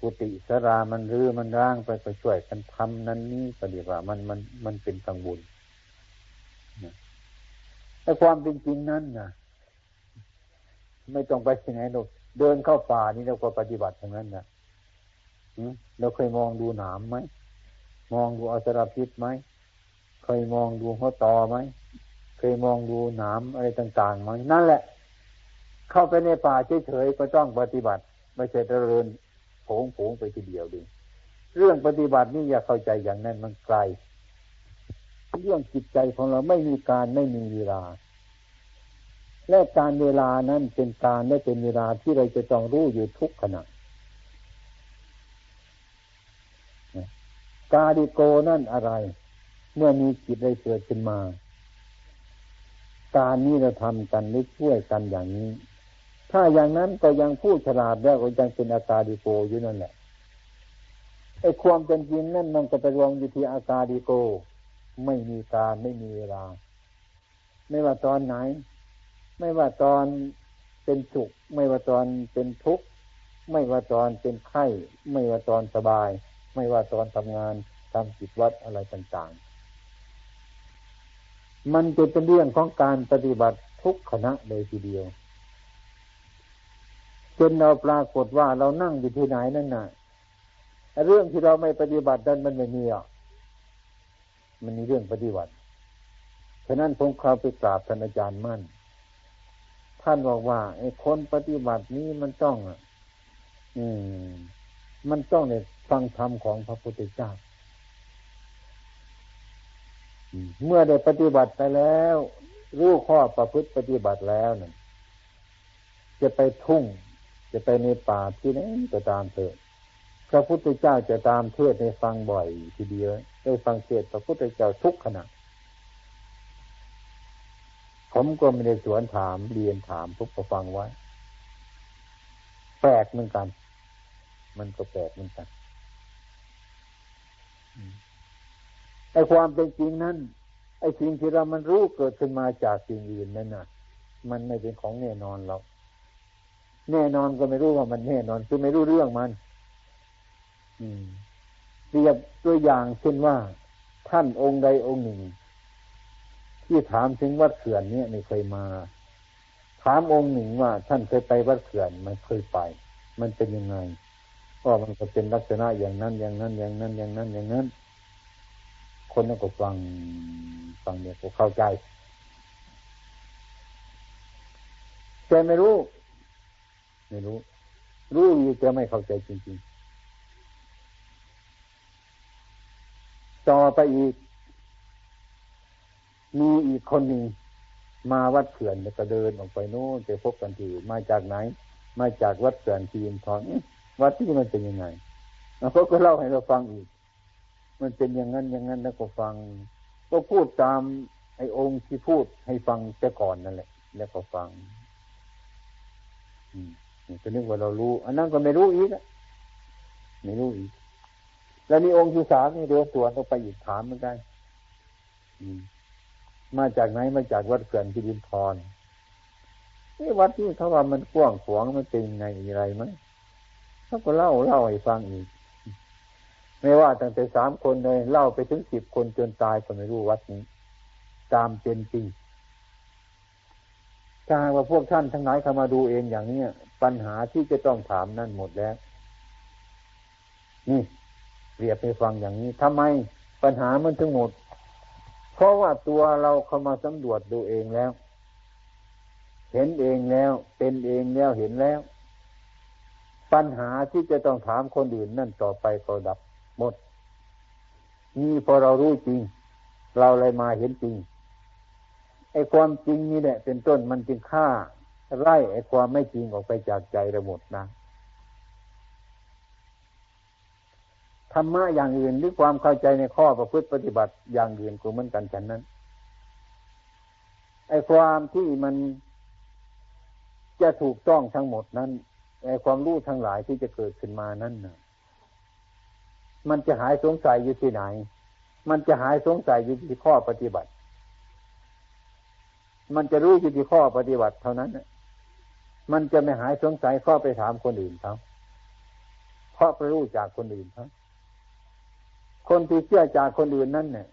กุฏิสรามันรื้อมันร่างไปไปช่วยกันทำนั้นนี้ก็เรียกว่ามันมันมันเป็นกังวลแต่ความเป็นจริงนั้นนะไม่ต้องไปที่ไหนหรอก เดินเข้าป่านี่เราก็ปฏิบัติทั้งนั้นนะเราเคยมองดูหนามไหม มองดูอสรพิษไหม เคยมองดูหัวตอไหม เคยมองดูหนามอะไรต่างๆไหมนั่นแหละ เข้าไปในป่าเฉยๆก็ต้องปฏิบัติ ไม่ใช่เจริญโผงโผงไปทีเดียวดิเรื่องปฏิบัตินี่อย่าเข้าใจอย่างนั้นมันไกล เรื่องจิตใจของเราไม่มีการไม่มีเวลา และการเวลานั้นเป็นการและเป็นเวลาที่เราจะต้องรู้อยู่ทุกขณะกาดิโกนั่นอะไร เมื่อมีจิตได้เกิดขึ้นมา การนี้เราทำกันหรือช่วยกันอย่างนี้ ถ้าอย่างนั้นก็ยังพูดฉลาดแล้วก็ยังเป็นอากาดิโกอยู่นั่นแหละไอ้ความเป็นจริงนั่นมันก็ไปรวมอยู่ที่อากาดิโก ไม่มีการไม่มีเวลา ไม่ว่าตอนไหน ไม่ว่าตอนเป็นสุข ไม่ว่าตอนเป็นทุกข์ ไม่ว่าตอนเป็นไข้ ไม่ว่าตอนสบาย ไม่ว่าตอนทำงานทำกิจวัตรอะไรต่างๆ มันจะเป็นเรื่องของการปฏิบัติทุกขณะเลยทีเดียวจนเราปรากฏว่าเรานั่งอยู่ที่ไหนนั่นน่ะเรื่องที่เราไม่ปฏิบัตินั้นมันไม่มีอะมันมีเรื่องปฏิบัติ ฉะนั้นผมเข้าไปกราบท่านอาจารย์มั่น ท่านบอกว่าไอ้คนปฏิบัตินี้มันต้องอืม มันต้องเนี่ยฟังธรรมของพระพุทธเจ้าเมื่อได้ปฏิบัติไปแล้ว รู้ข้อประพฤติปฏิบัติแล้วนั่นจะไปทุ่ง จะไปในป่าที่ไหนก็ตามเถอะพระพุทธเจ้าจะตามเทศในฟังบ่อยทีเดียวได้ฟังเทศพระพุทธเจ้าทุกขณะ ผมก็ไม่ได้สวนถามเรียนถามทุกประฟังไว้แปลกเหมือนกัน มันก็แปลกเหมือนกันไอ้ความเป็นจริงนั้น ไอ้สิ่งที่เรามันรู้เกิดขึ้นมาจากสิ่งอื่นนั่นน่ะ มันไม่เป็นของแน่นอนเราแน่นอนก็ไม่รู้ว่ามันแน่นอน คือไม่รู้เรื่องมัน อืมเรียบตัวอย่างเช่นว่า ท่านองค์ใดองค์หนึ่ง ที่ถามถึงวัดเขื่อนเนี่ยไม่เคยมา ถามองค์หนึ่งว่าท่านเคยไปวัดเขื่อนมันเคยไป มันเป็นยังไง ก็มันก็เป็นลักษณะอย่างนั้น อย่างนั้น อย่างนั้น อย่างนั้น อย่างนั้น คนนั้นก็ฟังฟังเนี่ยก็เข้าใจแต่ไม่รู้ ไม่รู้ รู้อยู่แต่ไม่เข้าใจจริงๆ ต่อไปอีก มีอีกคนหนึ่งมาวัดเขื่อนก็เดินออกไปโน้นไปพบกันทีมาจากไหน มาจากวัดเขื่อนทีนทองวัดที่มันเป็นยังไงแล้วเขาก็เล่าให้เราฟังอีก มันเป็นอย่างนั้นอย่างนั้นแล้วก็ฟัง ก็พูดตามไอ้องค์ที่พูดให้ฟังแต่ก่อนนั่นแหละ แล้วก็ฟัง อืมก็นึกว่าเรารู้ อันนั้นก็ไม่รู้อีกไม่รู้อีก แล้วมีองค์ที่สามนี่เดินสวนเราไปอีกถามเหมือนกันอืม มาจากไหนมาจากวัดเขื่อนพิรินทรนี่วัดที่เขาว่ามันกว้างขวางมันเป็นไงอะไรไหมเขาก็เล่าเล่าให้ฟังอีก ไม่ว่าตั้งแต่สามคนเลยเล่าไปถึงสิบคนจนตายก็ไม่รู้วัดนี้ ตามเป็นจริงถ้าว่าพวกท่านทั้งหลายเข้ามาดูเองอย่างนี้ปัญหาที่จะต้องถามนั่นหมดแล้ว นี่เรียบไปฟังอย่างนี้ทำไมปัญหามันถึงหมด ราะว่าตัวเราเข้ามาสำรวจดูเองแล้ว เห็นเองแล้ว เป็นเองแล้วเห็นแล้ว ปัญหาที่จะต้องถามคนอื่นนั่นต่อไปก็ดับหมด นี่พอเรารู้จริง เราเลยมาเห็นจริงไอ้ความจริงนี่แหละเป็นต้นมันจึงฆ่าไล่ไอ้ความไม่จริงออกไปจากใจเราหมดนะ ธรรมะอย่างอื่นหรือความเข้าใจในข้อประพฤติปฏิบัติอย่างอื่นก็เหมือนกันฉันนั้นไอ้ความที่มันจะถูกต้องทั้งหมดนั้นไอ้ความรู้ทั้งหลายที่จะเกิดขึ้นมานั้นนะมันจะหายสงสัยอยู่ที่ไหน มันจะหายสงสัยอยู่ที่ข้อปฏิบัติ มันจะรู้อยู่ที่ข้อปฏิบัติเท่านั้นมันจะไม่หายสงสัยข้อไปถามคนอื่นเขาเพราะไปรู้จากคนอื่นเขา คนที่เชื่อจากคนอื่นนั่นเนี่ย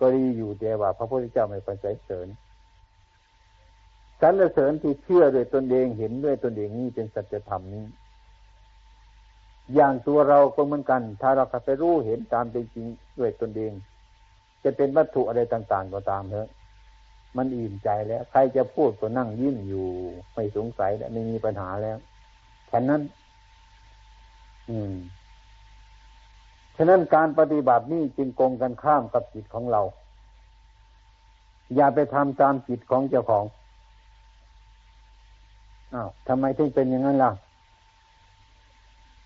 ก็ดีอยู่แต่ว่า พระพุทธเจ้าไม่ปัจจัยเสริญสรรเสริญที่เชื่อด้วยตนเองเห็นด้วยตนเองนี่เป็นสัจธรรมนี้ อย่างตัวเราก็เหมือนกัน ถ้าเราไปรู้เห็นตามเป็นจริงด้วยตนเอง จะเป็นวัตถุอะไรต่าง ๆ ก็ตามเถอะ มันอิ่มใจแล้ว ใครจะพูดก็นั่งยิ้มอยู่ ไม่สงสัยแล้วไม่มีปัญหาแล้วแค่นั้น อืม ฉะนั้นการปฏิบัตินี่จึงกงกันข้ามกับจิตของเรา อย่าไปทำตามจิตของเจ้าของอ้าวทำไมถึงเป็นอย่างนั้นล่ะ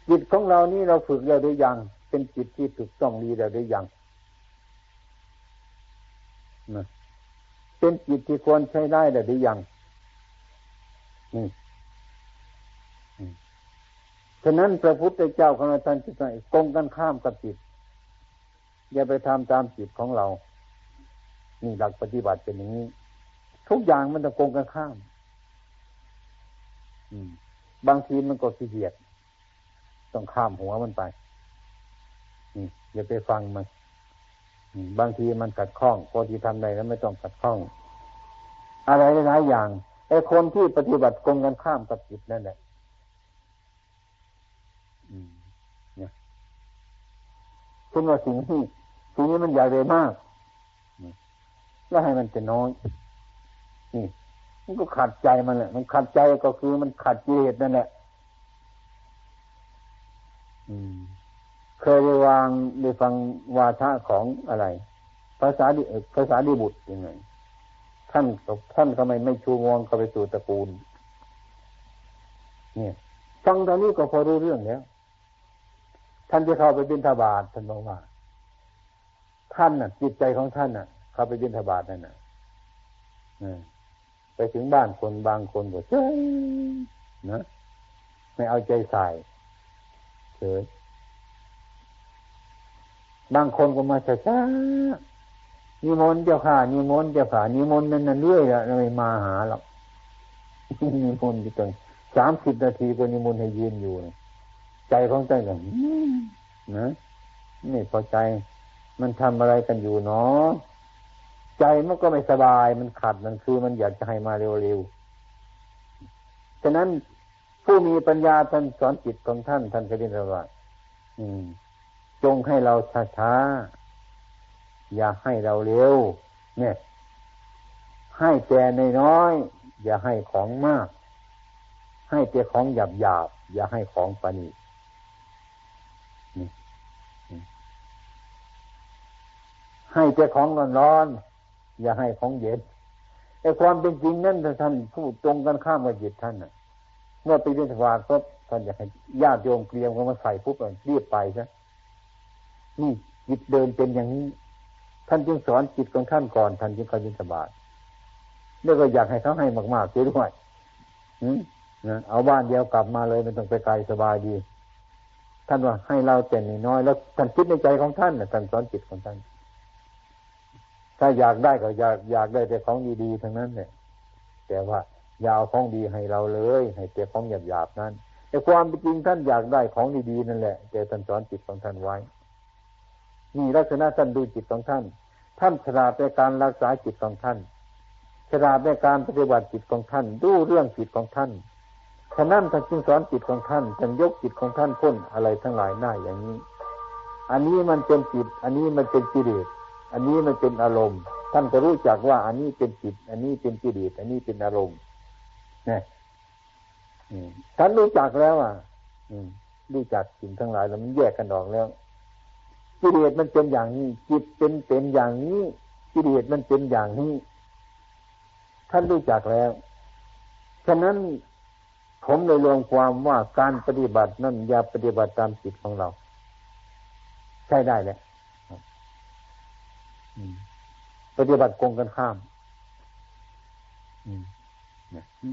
จิตของเรานี่เราฝึกแล้วหรือยัง เป็นจิตที่ถูกต้องดีแล้วหรือยังเป็นจิตที่ควรใช้ได้แล้วหรือยังนี่ ฉะนั้นพระพุทธเจ้าของเราท่านจะใส่กงกันข้ามกับจิต อย่าไปทำตามจิตของเรา นี่หลักปฏิบัติเป็นอย่างนี้ ทุกอย่างมันต้องกงกันข้ามบางทีมันก็ขี้เกียจต้องข้ามหัวมันไปอย่าไปฟังมันบางทีมันขัดข้องพอที่ทำได้แล้วไม่ต้องขัดข้อง อะไรหลายอย่างไอ้คนที่ปฏิบัติกงกันข้ามกับจิตนั่นแหละ เนี่ยคุณว่าสิ่งที่สิ่งนี้มันใหญ่เลยมากแล้วให้มันจะน้อยนี่มันก็ขัดใจมันแหละ มันขัดใจก็คือมันขัดกิเลสนั่นแหละเคยได้วางได้ฟังวาทะของอะไรภาษาดิภาษาดิบุตรยังไงท่านกับท่านทำไมไม่ชูงวงเข้าไปสู่ตระกูล เนี่ย ฟังตอนนี้ก็พอรู้เรื่องแล้ว ท่านจะเข้าไปบิณฑบาตท่านบอกว่า ท่านน่ะ จิตใจของท่านน่ะ เข้าไปบิณฑบาตนั่นน่ะไปถึงบ้านคนบางคนก็เฉยนะไม่เอาใจใส่เฉยบางคนก็มาช้าๆนิมนต์เจ้าค่ะนิมนต์เจ้าค่ะนิมนต์นั่นนั่นเรื่อยละไม่มาหาหรอกนิมนต์ที่ตรงสามสิบนาทีก็นิมนต์ให้ยืนอยู่ ใจของใจกันนะไม่พอใจ มันทำอะไรกันอยู่เนาะใจมันก็ไม่สบายมันขัดมันคือมันอยากจะให้มาเร็วๆฉะนั้นผู้มีปัญญาท่านสอนจิตของท่านท่านก็เรียนว่าอืมจงให้เราช้าๆอย่าให้เราเร็ว เนี่ย ให้แต่ในน้อย อย่าให้ของมาก ให้แต่ของหยาบหยาบอย่าให้ของปานี ให้แต่ของร้อนอย่าให้ของเย็นไอ้ความเป็นจริงนั่นท่านพูดตรงกันข้ามกับจิตท่านน่ะเมื่อไปเรียนถวายก็ท่านอยากให้ญาติโยมเกลียมกันมาใส่ปุ๊บเรีบไปใช่นี่จิตเดินเป็นอย่างนี้ท่านจึงสอนจิตของท่านก่อนท่านจึงเข้ายินสบายแล้วก็อยากให้เขาให้มากๆเสียด้วยนะเอาบ้านเดียวกลับมาเลยไม่ต้องไปไกลสบายดี ท่านว่าให้เราแต่น้อยแล้วท่านคิดในใจของท่านนะท่านสอนจิตของท่าน ถ้าอยากได้ก็อยากอยากได้แต่ของดีๆทั้งนั้นเนี่ยแต่ว่าอย่าเอาของดีให้เราเลย ให้แต่ของหยาบๆนั้นแต่ความเป็นจริงท่านอยากได้ของดีๆนั่นแหละแต่ท่านสอนจิตของท่านไว้นี่ลักษณะท่านดูจิตของท่าน ท่านฉลาดในการรักษาจิตของท่านฉลาดในการปฏิบัติจิตของท่านดูเรื่องจิตของท่านฉะนั้นท่านจึงสอนจิตของท่านท่านยกจิตของท่านพ้นอะไรทั้งหลายหน้าอย่างนี้ อันนี้มันเป็นจิต อันนี้มันเป็นกิเลส อันนี้มันเป็นอารมณ์ ท่านก็รู้จักว่า อันนี้เป็นจิต อันนี้เป็นกิเลสอันนี้เป็นอารมณ์นี่ยท่านรู้จักแล้วอะรู้จักสิ่งทั้งหลายแล้วมันแยกกันออกแล้วกิเลสมันเป็นอย่างนี้ จิตเป็นเป็นอย่างนี้กิเลสมันเป็นอย่างนี้ ท่านรู้จักแล้ว ฉะนั้นผมเลยรวมความว่าการปฏิบัตินั่นอย่าปฏิบัติตามจิตของเรา ใช่ได้แล้ว ปฏิบัติกงกันข้าม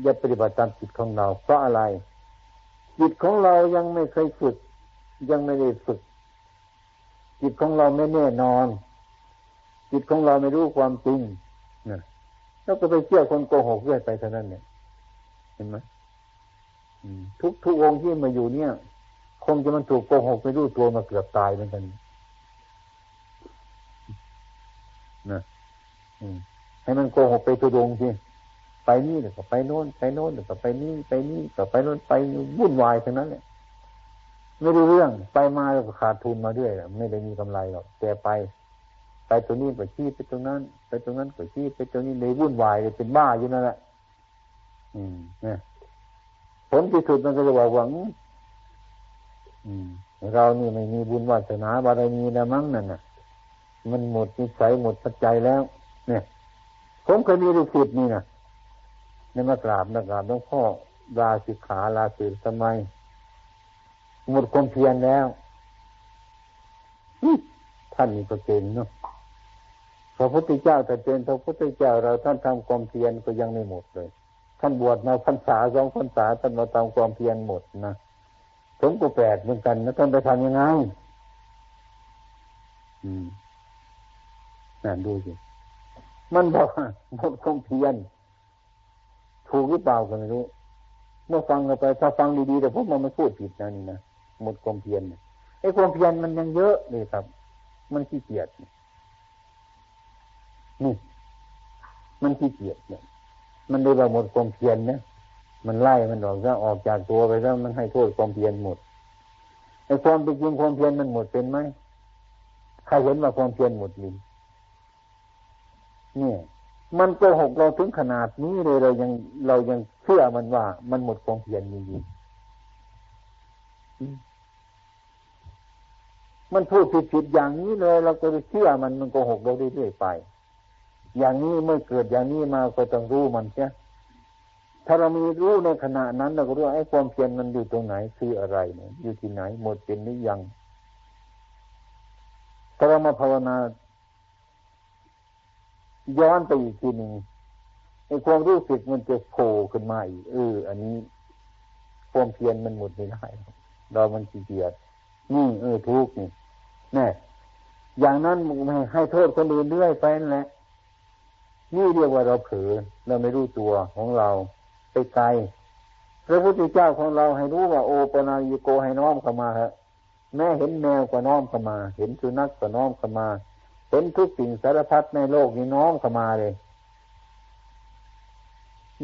อย่าปฏิบัติตามจิตของเรา เพราะอะไร จิตของเรายังไม่เคยฝึก ยังไม่ได้ฝึก จิตของเราไม่แน่นอน จิตของเราไม่รู้ความจริงนะแล้วก็ไปเชื่อคนโกหกเรื่อยไปเท่านั้นเนี่ยเห็นไหมทุกทุกองค์ที่มาอยู่เนี่ย คงจะมันถูกโกหกไม่รู้ตัวมาเกือบตายเหมือนกัน นะให้มันโกหกไปทุดงทีไปนี่เดี๋ยวก็ไปโน่นไปโน่นเดี๋ยวก็ไปนี่ไปนี่ก็ไปโน่นไปวุ่นวายทั้งนั้นเนี่ยไม่รู้เรื่องไปมาแล้วก็ขาดทุนมาด้วยไม่ได้มีกำไรหรอกแต่ไป ไปตรงนี้ก็ชี้ไปตรงนั้น ไปตรงนั้นก็ชี้ไปตรงนี้เลยวุ่นวายเลยเป็นบ้าอยู่นั่นแหละอืมเนี่ยผลที่สุดมันก็จะบอกว่าอืม เรานี่ไม่มีบุญวาสนาบารมีนะมั้งนั่นน่ะ มันหมดนิสัยหมดปัจจัยแล้ว เนี่ย ผมเคยมีลูกศิษย์นี่นะในมากราบนักราบหลวงพ่อลาสิกขาลาสิทำไมหมดความเพียรแล้วท่านนี่ก็เก่งเนาะพระพุทธเจ้าแต่เป็นพระพุทธเจ้าเราท่านทำความเพียรก็ยังไม่หมดเลย ท่านบวชมาพรรษาสองพรรษาท่านมาตามความเพียรหมดนะผมก็แปลกเหมือนกันนะท่านไปทำยังไง อืม นั่นดูสิมันบอกหมดความเพียรถูกหรือเปล่าก็ไม่รู้เมื่อฟังกันไปถ้าฟังดีๆแต่พวกมันไม่พูดผิดนะนี่นะหมดความเพียรไอ้ความเพียรมันยังเยอะเลยครับ มันขี้เกียจนี่มันขี้เกียจเนี่ยมันได้ว่าหมดความเพียรนะมันไล่มันออกซะออกจากตัวไปแล้วมันให้โทษความเพียรหมดไอ้ความเป็นจริงความเพียรมันหมดเป็นไหมใครเห็นว่าความเพียรหมดลินเนี่ยมันโกหกเราถึงขนาดนี้เลยเรายังเรายังเชื่อมันว่า มันหมดความเพียรจริงมันพูดผิดๆอย่างนี้เลย เราก็เชื่อมันมันโกหกเราเรื่อยๆไป อย่างนี้เมื่อเกิดอย่างนี้มาก็ต้องรู้มันใช่ถ้าเรามีรู้ในขณะนั้นเราก็รู้ไอ้ความเพียรมันอยู่ตรงไหนคืออะไรเนี่ยอยู่ที่ไหน หมดเป็นหรือยังถ้าเรามาภาวนา ย้อนไปอีกทีหนึ่งไอ้ความรู้สึกมันจะโผล่ขึ้นมาอีกเออ อันนี้ความเพียรมันหมดไม่ได้เรามันขี้เกียจนี่เออทุกนี่แน่อย่างนั้นไม่ให้โทษคนอื่นเรื่อยไปนั่นแหละนี่เรียกว่าเราเผลอเราไม่รู้ตัวของเราไปไกลพระพุทธเจ้าของเราให้รู้ว่าโอปนายิโกให้น้อมเข้ามาฮะแม่เห็นแมวก็น้อมเข้ามา เห็นสุนัขก็น้อมเข้ามา เห็นทุกสิ่งสารพัดในโลกนี้น้อมเข้ามาเลย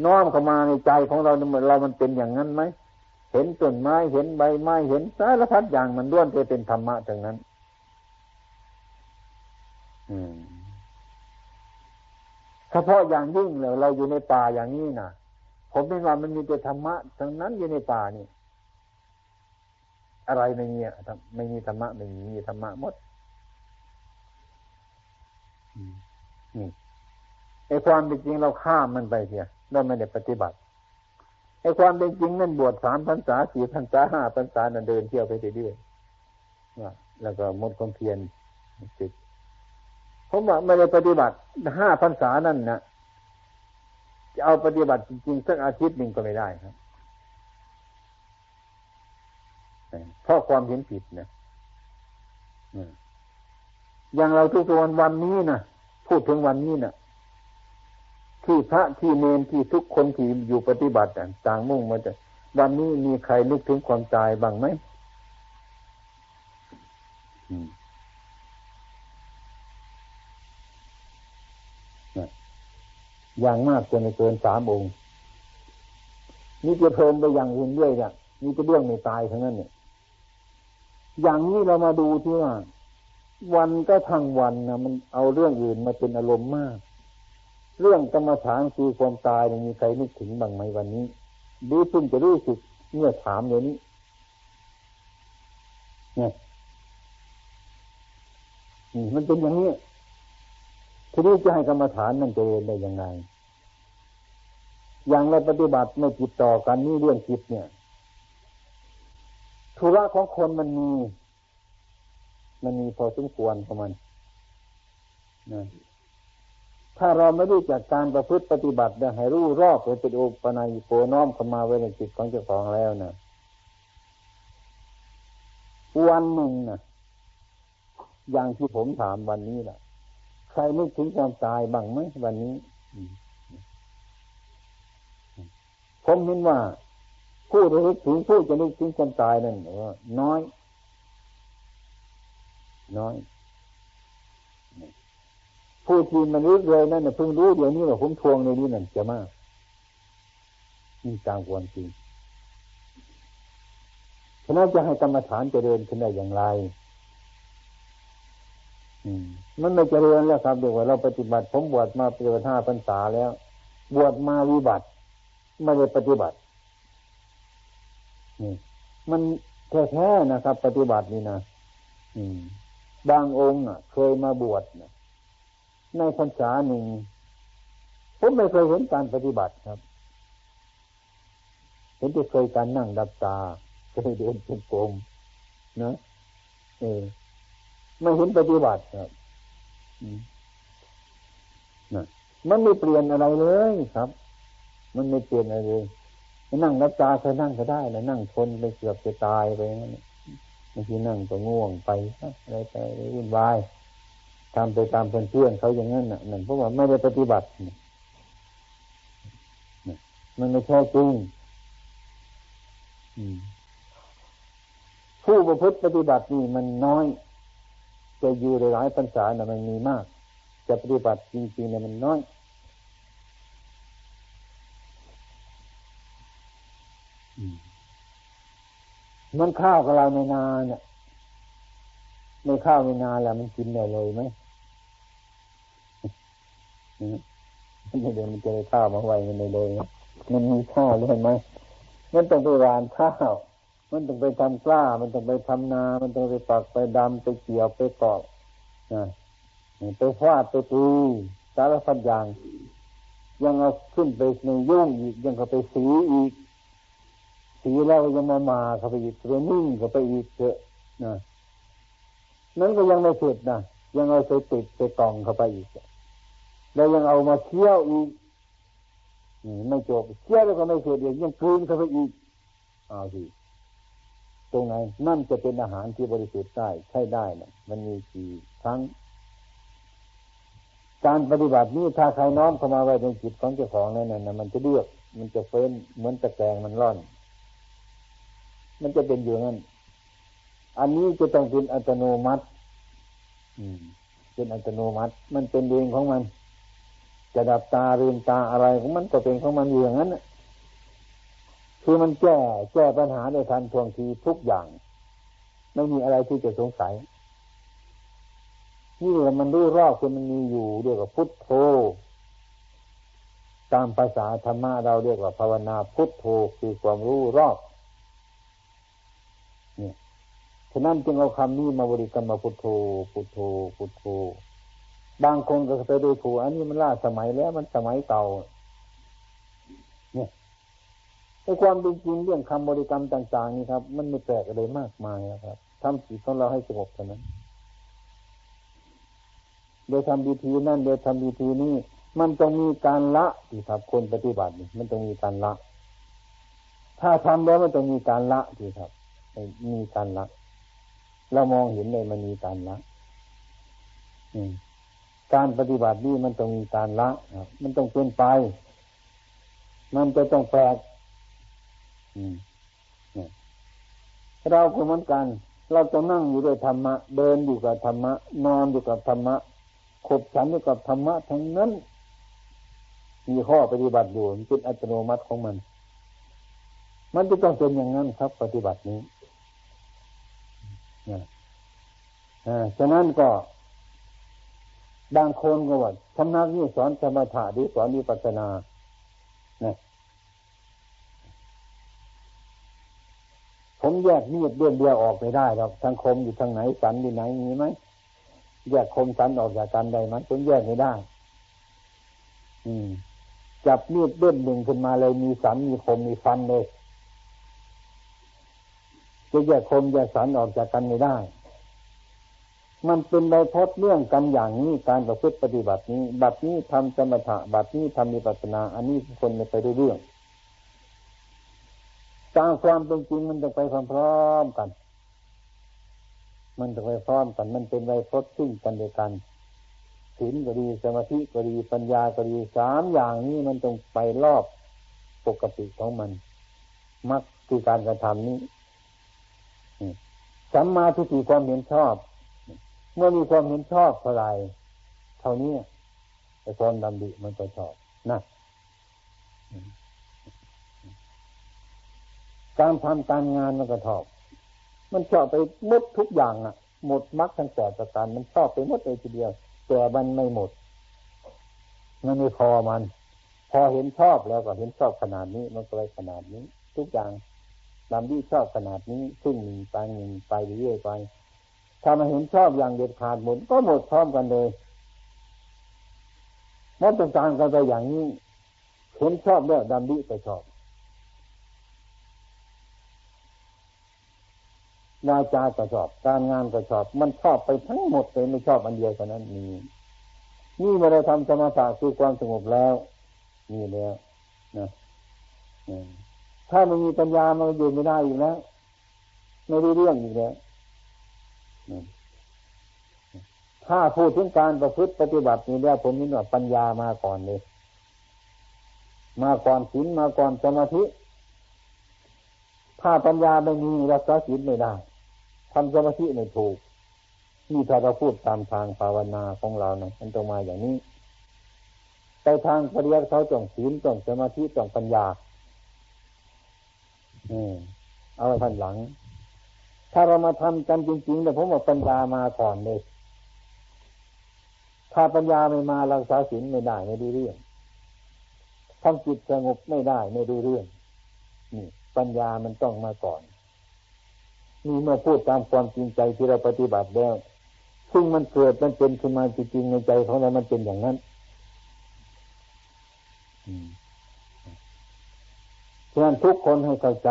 น้อมเข้ามาในใจของเราเรามันเป็นอย่างนั้นไหมเห็นต้นไม้เห็นใบไม้เห็นสารพัดอย่างมันล้วนจะเป็นธรรมะทั้งนั้น อืมเฉพาะอย่างยิ่งเลยเราอยู่ในป่าอย่างนี้นะผมเป็นว่ามันมีแต่ธรรมะทั้งนั้นอยู่ในป่านี่ อะไรไม่มีไม่มีธรรมะไม่มีมีธรรมะหมด นี่ไอ้ความเป็นจริงเราข้ามมันไปเสียเราไม่ได้ปฏิบัติไอ้ความเป็นจริงนั่นบวชสามพรรษาสี่พรรษาห้าพรรษานั่นเดินเที่ยวไปเรื่อยๆแล้วก็มดความเพียรจิตผมว่าไม่ได้ปฏิบัติห้าพรรษานั่นนะจะเอาปฏิบัติจริงๆสักอาทิตย์หนึ่งก็ไม่ได้ครับเพราะความเห็นผิดนะอย่างเราทุกวันวันนี้นะ พูดถึงวันนี้นะที่พระที่เนนที่ทุกคนที่อยู่ปฏิบัติต่างมุ่งมาจะวันนี้มีใครนึกถึงความตายบ้างไหมอย่างมากจนไม่เกินสามองค์นี่จะเพลินไปอย่างอื่นด้วยเนี่ยนี่จะเรื่องไม่ตายทั้งนั้นเนี่ย อย่างนี้เรามาดูที่ว่า วันก็ทั้งวันนะมันเอาเรื่องอื่นมาเป็นอารมณ์มาก เรื่องกรรมฐานคือความตายมีใครนึกถึงบ้างไหมวันนี้ดูซึ่งจะรู้สึกเมื่อถามเดี๋ยวนี้เนี่ยมันเป็นอย่างนี้ทีนี้จะให้กรรมฐานมันจะเรียนได้ยังไง อย่างเราปฏิบัติไม่ติดต่อกันนี่เรื่องจิตเนี่ย ธุระของคนมันมี มันมีพอสมควรของมันนะถ้าเราไม่รู้จักการประพฤติปฏิบัติให้รู้รอบเป็นอุปนัยโกน้อมเข้ามาไว้ในจิตของเจ้าของแล้วนะวันหนึ่งนะอย่างที่ผมถามวันนี้แหละใครไม่ถึงความตายบ้างไหมวันนี้ผมเห็นว่าผู้ที่นึกถึงผู้จะนึกถึงความตายนั่นน้อย น้อย ผู้ที่มันรู้เลยนั่นเพิ่งรู้เดี๋ยวนี้ว่าผมทวงในนี้นั่นจะมากนี่ตามควรจริงฉะนั้นจะให้กรรมฐานเจริญขึ้นได้อย่างไรมันไม่เจริญแล้วครับเดี๋ยวเราปฏิบัติ ผมบวชมาเป็นห้าพรรษาแล้ว บวชมาวิบัติไม่ได้ปฏิบัตินี่มันแท้ๆนะครับ ปฏิบัตินี่นะอืม บางองค์เคยมาบวชในพรรษาหนึ่งผมไม่เคยเห็นการปฏิบัติครับเห็นแต่เคยการนั่งดับตาเคยเดินจงกรมนะเออไม่เห็นปฏิบัติครับนะมันไม่เปลี่ยนอะไรเลยครับ มันไม่เปลี่ยนอะไรเลยนั่งรับตาเคยนั่งก็ได้แล้วนั่งทนไปเกือบจะตายไปนั่นางทีนั่งก็ง่วงไปอะไรไปวุ่นวายทำไปตามเพื่อนเขาอย่างนั้นน่ะนั่นเพราะว่าไม่ได้ปฏิบัติมันไม่แท้จริงผู้ประพฤติปฏิบัตินี่มันน้อย จะอยู่หลายพรรษาน่ะมันมีมาก จะปฏิบัติจริงๆเนี่ยมันน้อย มันข้าวกับเราในนาเนี่ยไม่ข้าวในนาแล้วมันกินได้เลยไหมไม่เดี๋ยวมันจะได้ข้าวมาไว้มันได้เลยมันมีข้าวเลยไหมมันต้องไปรานข้าว มันต้องไปทำกล้า มันต้องไปทำนา มันต้องไปปักไปดำไปเกี่ยวไปกอกนะไปฟาดไปตีสารพัดอย่าง ยังเอาขึ้นไปในยุ่งอีกยังเอาไปสีอีก สีแล้วยังมามาเข้าไปอีกเรนิ่งเข้าไปอีกเถอะนะนั้นก็ยังไม่เสร็จนะยังเอาไปติดไปกล่องเข้าไปอีกแล้วยังเอามาเคี่ยวอีกไม่จบเคี่ยวแล้วก็ไม่เสร็จอีกยังคืนเข้าไปอีกเอาสิตรงไหนนั่นจะเป็นอาหารที่บริสุทธิ์ได้ใช่ได้นะมันมีกี่ครั้ง การปฏิบัตินี้ถ้าใครน้อมเข้ามาไว้ในจิตของเจ้าของนั่นน่ะมันจะเลือก มันจะเฟ้นเหมือนตะแกรงมันร่อน มันจะเป็นอยู่งั้นอันนี้จะต้องเป็นอัตโนมัติ อืม เป็นอัตโนมัติ มันเป็นเองของมัน จะดับตาเรียนตาอะไรของมันก็เป็นของมันอย่างนั้นคือมันแก้แก้ปัญหาได้ทันท่วงทีทุกอย่าง ไม่มีอะไรที่จะสงสัยนี่แหละมันรู้รอบคือมันมีอยู่เรียกว่าพุทโธตามภาษาธรรมะเราเรียกว่าภาวนาพุทโธคือความรู้รอบเนี่ยฉะนั้นจึงเอาคำนี้มาบริกรรมมาพุทโธพุทโธพุทโธบางคนก็ไปดูถูกอันนี้มันล่าสมัยแล้วมันสมัยเก่าเนี่ยในความเป็นจริงเรื่องคำบริกรรมต่าง ๆ นี่ครับ มันไม่แปลกอะไรมากมายนะครับทำจิตของเราให้สงบเท่านั้นโดยทำวิธีนั่นโดยทำวิธีนี้มันต้องมีการละที่ครับคนปฏิบัติมันต้องมีการละ ถ้าทำแล้วมันต้องมีการละที่ครับมีการละ เรามองเห็นเลยมันมีการละการปฏิบัตินี่มันต้องมีการละมันต้องเป็นไป มันจะต้องแปลกเราก็เหมือนกัน เราจะนั่งอยู่ด้วยธรรมะ เดินอยู่กับธรรมะ นอนอยู่กับธรรมะขบฉันอยู่กับธรรมะทั้งนั้น มีข้อปฏิบัติอยู่เป็นอัตโนมัติของมัน มันจะต้องเป็นอย่างนั้นครับ ปฏิบัตินี้ ฉะนั้นก็บางคนก็ว่าสำนักนี้สอนสมถะหรือสอนวิปัสนาเนี่ยผมแยกมีดเดียวเดียวออกไปได้ครับทางคมอยู่ทางไหนสันอยู่ไหนมีไหมแยกคมสันออกจากกันได้ไหมผมแยกไม่ได้ อืม จับมีดเบื้องหนึ่งขึ้นมาเลยมีสันมีคมมีฟันเลย จะแยกคมแยกสันออกจากกันไม่ได้ มันเป็นใบพดเรื่องกันอย่างนี้การประพฤติปฏิบัตินี้ บัดนี้ทำสมถะบัดนี้ทำมีปัสนา อันนี้คนไม่ไปด้เรื่องตามความเป็นจริงมันจะไปพร้อมๆกัน มันจะไปพร้อมกัน มันเป็นใบพดซึ่งกันเดียวกันศีลก็ดีสมาธิก็ดีปัญญาก็ดีสามอย่างนี้มันต้องไปรอบปกติของมันมักคือการกระทำนี้ สัมมาทิฏฐิความเห็นชอบ เมื่อมีความเห็นชอบเท่าไรเท่านี้ไอ้ความดำดิมันก็ชอบนะการทำการงานมันก็ชอบ มันชอบไปหมดทุกอย่างอะ หมดมรรคทั้งแปดประการมันชอบไปหมดเลยทีเดียวแต่มันไม่หมด มันไม่พอมัน พอเห็นชอบแล้วก็เห็นชอบขนาดนี้ มันก็เลยขนาดนี้ ทุกอย่าง ลำที่ชอบขนาดนี้ซึ่งหนึ่งไปหนึ่งไปเรื่อยไปถ้ามาเห็นชอบอย่างเด็ดขาดหมดก็หมดพร้อมกันเลยมันต้องการกันไปอย่างนี้เห็นชอบแล้วดำดิไปชอบวาจาก็ชอบ การงานก็ชอบ มันชอบไปทั้งหมดเลยไม่ชอบอันเดียวเท่นั้นมีนี่เมื่อเราทำสมาธิคือความสงบแล้ว นี่แล้วนะ ถ้ามันมีปัญญามันอยู่ไม่ได้อยู่แล้วไม่ได้เรื่องอยู่แล้วถ้าพูดถึงการประพฤติปฏิบัตินี่แล้วผมนี่ว่าปัญญามาก่อนเลย มาก่อนศีลมาก่อนสมาธิ ถ้าปัญญาไม่มีรักษาศีลไม่ได้ทำสมาธิไม่ถูกนี่ถ้าเราพูดตามทางภาวนาของเรานะมันต้องมาอย่างนี้ไปทางปริยัติเขาต้องศีลต้องสมาธิต้องปัญญา เอาไว้พันหลัง ถ้าเรามาทำกันจริงๆเนี่ผมว่าปัญญามาก่อนเลย ถ้าปัญญาไม่มารักษาศีลไม่ได้ไม่ดูเรื่องทำจิตสงบไม่ได้ไม่ดูเรื่อง นี่ ปัญญามันต้องมาก่อนนี่เมื่อพูดตามความจริงใจที่เราปฏิบัติแล้วซึ่งมันเกิดมันเป็นขึ้นมาจริงๆในใจของเรามันเป็นอย่างนั้นฉะนั้นทุกคนให้เข้าใจ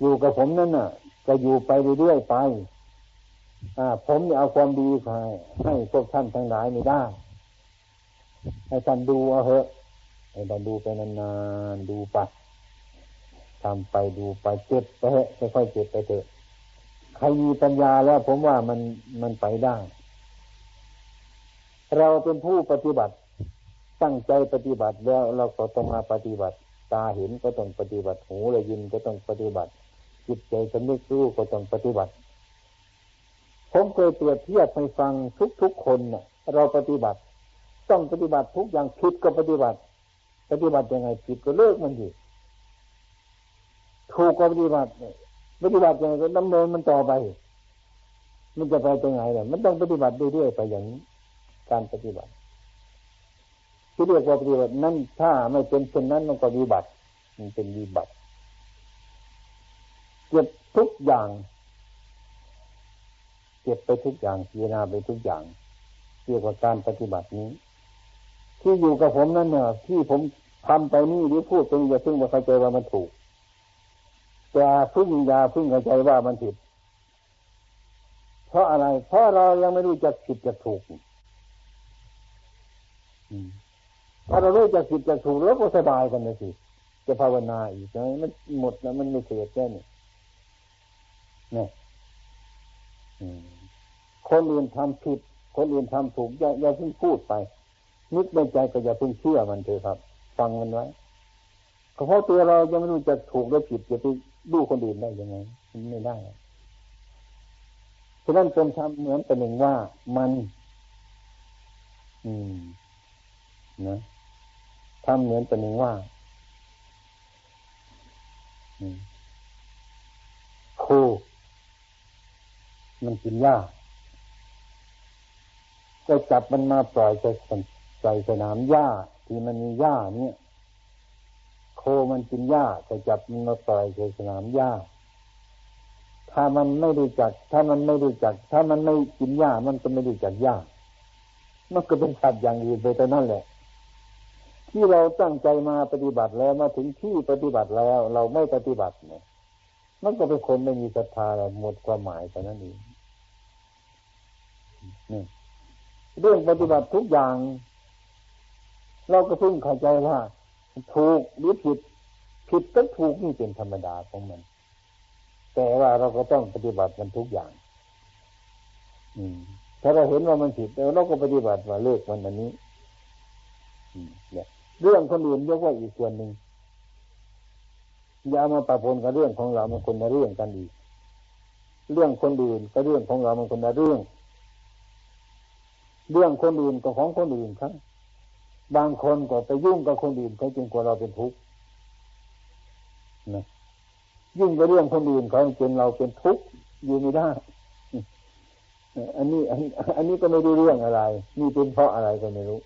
อยู่กับผมนั่นน่ะ จะอยู่ไปเรื่อยๆไป อ่า ผมจะเอาความดีไปให้พวกท่านทั้งหลายไม่ได้ ให้ท่านดูเอาเถอะให้ท่านดูไปนานๆดูไปทำไปดูไปเจ็บไปค่อยๆเจ็บไปเถอะใครมีปัญญาแล้ว ผมว่ามันมันไปได้ เราเป็นผู้ปฏิบัติ ตั้งใจปฏิบัติแล้วเราก็ต้องมาปฏิบัติ ตาเห็นก็ต้องปฏิบัติหูได้ยินก็ต้องปฏิบัติ จิตใจสำนึกรู้ก็ต้องปฏิบัติ ผมเคยเปรียบเทียบให้ฟังทุกๆคนเน่ะเราปฏิบัติ ต้องปฏิบัติทุกอย่างผิดก็ปฏิบัติ ปฏิบัติยังไงผิดก็เลิกมันดีถูกก็ปฏิบัติปฏิบัติยังไงก็ดำเนินมันต่อไป มันจะไปตรงไหนล่ะมันต้องปฏิบัติเรื่อยๆไปอย่างนี้การปฏิบัติ ที่เรียกว่าปฏิบัตินั้นถ้าไม่เป็นเช่นนั้นมันก็วิบัติ มันเป็นวิบัติเก็บทุกอย่าง เก็บไปทุกอย่างพิจารณาไปทุกอย่างเกี่ยวกับการปฏิบัตินี้ ที่อยู่กับผมนั้นเนี่ยที่ผมทำไปนี่หรือพูดตรงอย่าซึ่งว่าเข้าใจว่ามันถูกจะพึ่งยาพึ่งเข้าใจว่ามันผิด เพราะอะไร เพราะเรายังไม่รู้จักผิดจักถูก ถ้าเรารู้จักผิดจักถูกแล้วก็สบายกันเลยสิจะภาวนาอีกใช่ไหมมันหมดแล้วมันไม่เสียแค่นี้เนี่คนอื่นทำผิด คนอื่นทำถูกอย่าอย่าเพิ่งพูดไปนึกในใจก็อย่าเพิ่งเชื่อมันเถอะครับ ฟังมันไว้เพราะตัวเรายังไม่รู้จักถูกและผิดจะไปดูคนอื่นได้ยังไงมันไม่ได้ฉะนั้นจนทำเหมือนเป็นหนึ่งว่ามัน อืม นะ ทำเหมือนเป็นหนึ่งว่าครูมันกินหญ้าก็จับมันมาปล่อยใส่ใส่สนามหญ้า ที่มันมีหญ้าเนี่ย โคมันกินหญ้าแต่จับมันมาปล่อยในสนามหญ้า ถ้ามันไม่รู้จัก ถ้ามันไม่รู้จัก ถ้ามันไม่กินหญ้ามันก็ไม่รู้จักหญ้ามันก็เป็นสัตว์อย่างอื่นไปแต่นั่นแหละ ที่เราตั้งใจมาปฏิบัติแล้วมาถึงที่ปฏิบัติแล้ว เราไม่ปฏิบัติเนี่ยมันก็เป็นคนไม่มีศรัทธาหมดความหมายแต่นั้นเองนี่เรื่องปฏิบัติทุกอย่าง เราก็เพิ่งเข้าใจว่า ถูกหรือผิดผิดก็ถูกนี่เป็นธรรมดาของมัน แต่ว่าเราก็ต้องปฏิบัติมันทุกอย่าง อืมถ้าเราเห็นว่ามันผิดเราก็ปฏิบัติว่าเลิกมันอันนี้เนี่ย เรื่องคนอื่นยกไว่าอีกส่วนหนึ่งอย่ามาปะปนกับเรื่องของเรามันคนละเรื่องกันอีก เรื่องคนอื่นกับเรื่องของเรามันคนละเรื่อง เรื่องคนอื่นกับของคนอื่นครับ บางคนก็ไปยุ่งกับคนอื่นเขาจึงกลัวเราเป็นทุกข์นะยุ่งกับเรื่องคนอื่นเขาจนเราเป็นทุกข์อยู่ไม่ได้อันนี้อันนี้ก็ไม่รู้เรื่องอะไรนี่เป็นเพราะอะไรก็ไม่รู้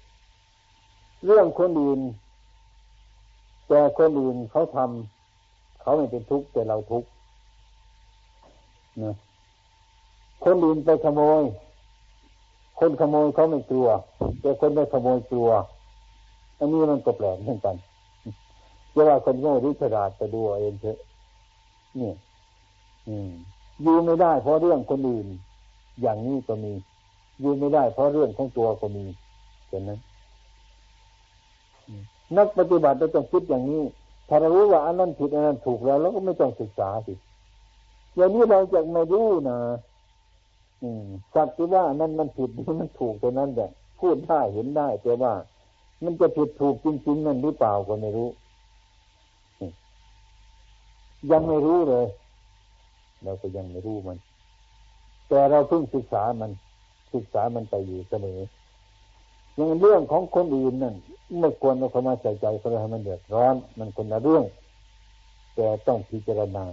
เรื่องคนอื่นแต่คนอื่นเขาทำเขาไม่เป็นทุกข์แต่เราทุกข์นะคนอื่นไปขโมย คนขโมยเขาไม่กลัว แต่คนไปขโมยกลัว อันนี้มันก็แปลกเหมือนกันเวลาคนโง่หรือฉลาดจะดูเองเถอะนี่อยู่ไม่ได้ เพราะเรื่องคนอื่น อย่างนี้ก็มี อยู่ไม่ได้ เพราะเรื่องของตัวก็มีเห็นนั้น นักปฏิบัติเราต้องคิดอย่างนี้ ถ้าเรารู้ว่าอันนั้นผิดอันนั้นถูกแล้วเราก็ไม่ต้องศึกษาสิอย่างนี้เราจะไม่รู้นะอืมสักที่ว่านั้นมันผิดมันถูกตัวนั้นแหละพูดได้เห็นได้แต่ว่า มันจะผิดถูกจริง ๆ นั่นหรือเปล่าก็ไม่รู้ ยังไม่รู้เลยเราก็ยังไม่รู้มัน แต่เราเพิ่งศึกษามัน ศึกษามันไปอยู่เสมอ ยังเรื่องของคนอื่นนั่นไม่ควรเราเข้ามาใส่ใจเพราะให้มันเดือดร้อน มันคนละเรื่อง แต่ต้องพิจารณา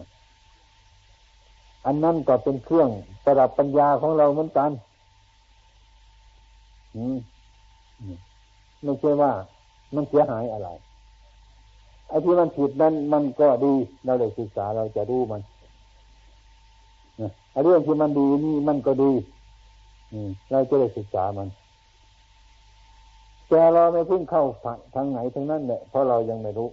อันนั้นก็เป็นเครื่องประดับปัญญาของเราเหมือนกันไม่ใช่ว่ามันเสียหายอะไรไอ้ที่มันผิดนั้นมันก็ดีเราเลยศึกษาเราจะรู้มันเรื่องที่มันดีนี่มันก็ดีเราจะได้ศึกษามัน แต่เราไม่พึ่งเข้าฝั่งทางไหนทั้งนั้นเนี่ยเพราะเรายังไม่รู้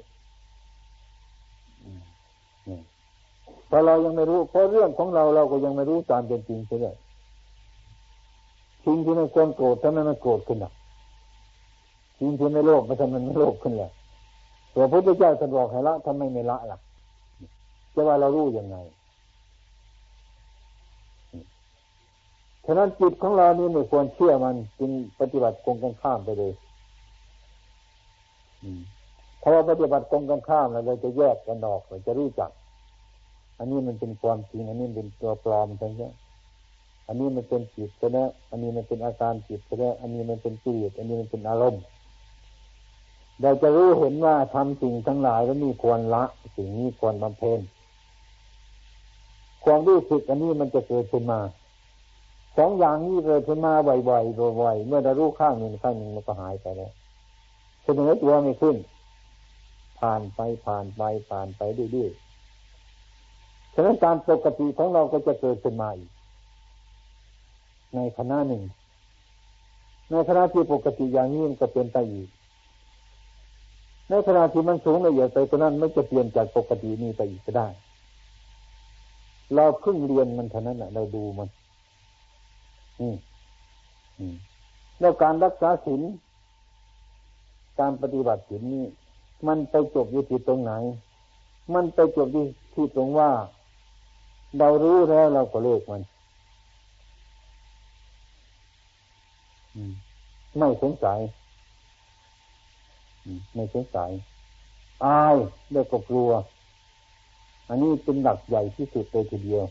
เพราะเรายังไม่รู้เพราะเรื่องของเราเราก็ยังไม่รู้ตามเป็นจริงใช่ไหมสิ่งที่ไม่ควรโกรธทำไมมันโกรธขึ้นอะสิ่งที่ไม่โลภทำไมมันโลภขึ้นเลยตัวพระพุทธเจ้าท่านบอกให้ละทำไมไม่ละล่ะจะว่าเรารู้ยังไงฉะนั้นจิตของเรานี่ไม่ควรเชื่อมันจึงปฏิบัติกงกันข้ามไปเลย ถ้าเราปฏิบัติกงกันข้ามเราจะแยกกันออกเราจะรู้จัก อันนี้มันเป็นความจริง อันนี้เป็นตัวปลอมทั้งนั้อันนี้มันเป็นจิตซะแล้วอันนี้มันเป็นอาการจิตซะแล้วอันนี้มันเป็นจิตอันนี้มันเป็นอารมณ์เราจะรู้เห็นว่าทำสิ่งทั้งหลายแล้วมีควรละ สิ่งนี้ควรบำเพ็ญความรู้สึกอันนี้มันจะเกิดขึ้นมาสองอย่างนี้เกิดขึ้นมาบ่อยๆบ่อยๆเมื่อเรารู้ข้างหนึ่งข้างหนึ่งมันก็หายไปแล้ว เสนอตัวไม่ขึ้น ผ่านไปผ่านไปผ่านไปเรื่อๆฉะนั้นการปกติของเราก็จะเกิดขึ้นมาอีกในคณะหนึ่ง ในคณะที่ปกติอย่างนี้มันก็เป็นไปอีกในขณะที่มันสูงละเอียดไปตรงนั้นไม่จะเปลี่ยนจากปกตินี้ไปอีกก็ได้ เราเพิ่งเรียนมันเท่านั้นแหละเราดูมันแล้วการรักษาศีล การปฏิบัติศีลนี้ มันไปจบอยู่ที่ตรงไหน มันไปจบที่ที่ตรงว่า เรารู้แล้วเราก็เลิกมันไม่สงสัยไม่สงสัยอายแล้วก็กลัว อันนี้เป็นหลักใหญ่ที่สุดเลยทีเดียว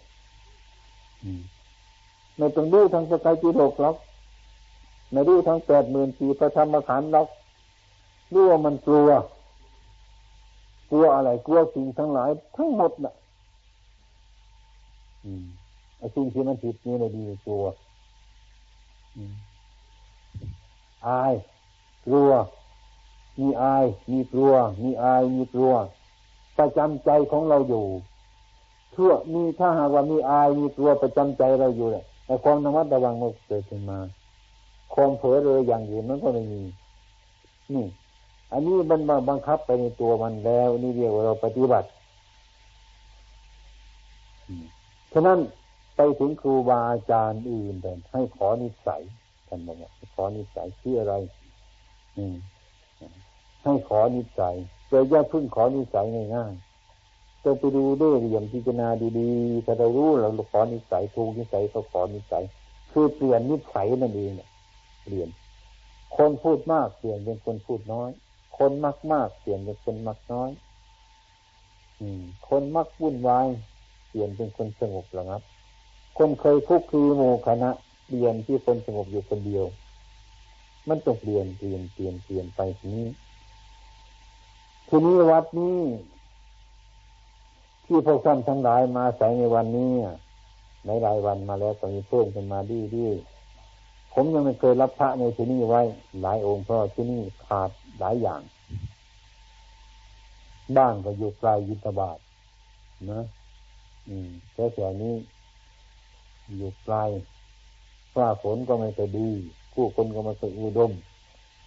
ไม่ต้องรู้ทั้งสกายจิโลกหรอกไม่รู้ทั้งแปดหมื่นสี่ประธรรมขันธ์หรอก รู้ว่ามันกลัว กลัวอะไร กลัวสิ่งทั้งหลาย ทั้งหมดน่ะอืมไอ้สิ่งที่มันผิดนี่ไม่ดีกลัวอาย กลัว มีอาย มีกลัว มีอาย มีกลัว ประจำใจของเราอยู่ทั่วมีถ้าหากว่ามีอายมีกลัวประจำใจเราอยู่เลยแต่ความระมัดระวังมันเกิดขึ้นมาความเผลอเลยอย่างอื่นมันก็ไม่มีนี่ อันนี้มันมาบังคับไปในตัวมันแล้ว นี่เรียกว่าเราปฏิบัติฉะนั้นไปถึงครูบาอาจารย์อื่นแต่ให้ขอนิสัยกันบอกว่าขอนิสัยชื่ออะไร อืมให้ขอนิสัยโดยย่าพึ่งขอนิสัยง่ายๆจะไปดูด้วยเหลี่ยมพิจารณาดีๆถ้าเรารู้เราขอนิสัยถูกนิสัยก็ขอนิสัย คือเปลี่ยนนิสัยนั่นเองเนี่ยเปลี่ยนคนพูดมากเปลี่ยนเป็นคนพูดน้อย คนมักมากเปลี่ยนเป็นคนมักน้อย อืม คนมักวุ่นวายเปลี่ยนเป็นคนสงบรอครับ คนเคยคุกคีหมู่คณะเปลี่ยนที่คนสงบอยู่คนเดียว มันต้องเปลี่ยนเปลี่ยนเปลี่ยนเปลี่ยนไปทีนี้ทีนี้วัดนี้ที่พวกท่านทั้งหลายมาใส่ในวันนี้ในหลายวันมาแล้วตอนนี้เพิ่มขึ้นมาดีดี ผมยังไม่เคยรับพระในที่นี้ไว้ หลายองค์เพราะที่นี่ขาดหลายอย่าง บ้างก็อยู่ไกลยิตบาทนะอืมแค่แถวนี้ อยู่ไกลฟ้าฝนก็ไม่ค่อยดีผู้คนก็ม่ค่อยอุดม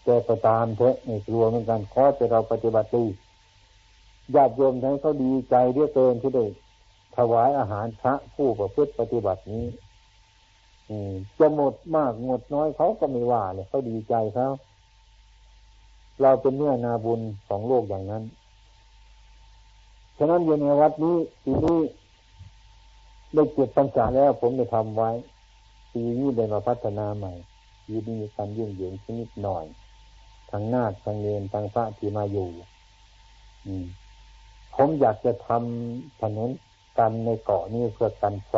แต่ก็ตามเถอะไม่กลัวเหมือนกันขอจะเราปฏิบัติดีญาติโยมทั้งเขาดีใจเรียกเกินที่ได้ถวายอาหารพระผู้ประพฤติปฏิบัตินี้ จะหมดมากหมดน้อยเขาก็ไม่ว่าเลยเขาดีใจเขาเราเป็นเนื้อนาบุญของโลกอย่างนั้น ฉะนั้นอยู่ในวัดนี้ปีนี้ได้เก็บปัญษาแล้ว ผมได้ทำไว้ปีนี้ได้มาพัฒนาใหม่ปีนี้มีการยุ่งเหยิงชนิดหน่อยทางนาทางเนนทางพระที่มาอยู่ อืม ผมอยากจะทำถนนกันในเกาะนี้เพื่อกันไฟ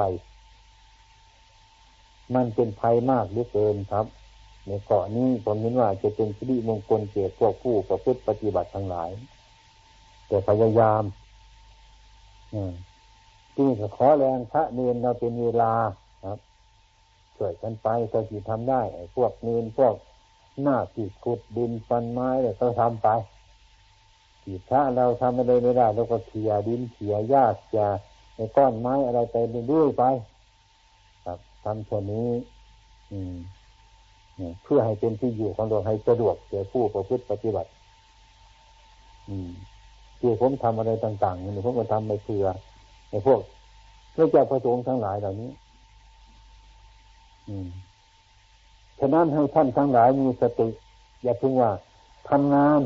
มันเป็นภัยมากเหลือเกินครับ ในเกาะนี้ผมเห็นว่าจะเป็นสิริมงคลเกิพวกผู้ประพฤติปฏิบัติทั้งหลาย แต่พยายามที่จะขอแรงพระเนนเราเป็นเวลาครับช่วยกันไปถ้าที่ทำได้ พวกเนนพวกหน้าที่ขุดดินฟันไม้เนี่ยเขาทำไปที่พระเราทำอะไรไม่ได้เราก็เขี่ยดินเขี่ยหญ้าเขี่ยในก้อนไม้อะไรไปเรื่อยไป ทำส่วนนี้ อืมเพื่อให้เป็นที่อยู่ของเราให้สะดวกแก่ผู้ประพฤติปฏิบัติ อืมที่ผมทำอะไรต่างๆนี่ผมก็ทำไปเพื่อในพวกพระเจ้าประสงค์ทั้งหลายเหล่านี้ อืมฉะนั้นให้ท่านทั้งหลายมีสติ อย่าเพิ่งว่าทำงาน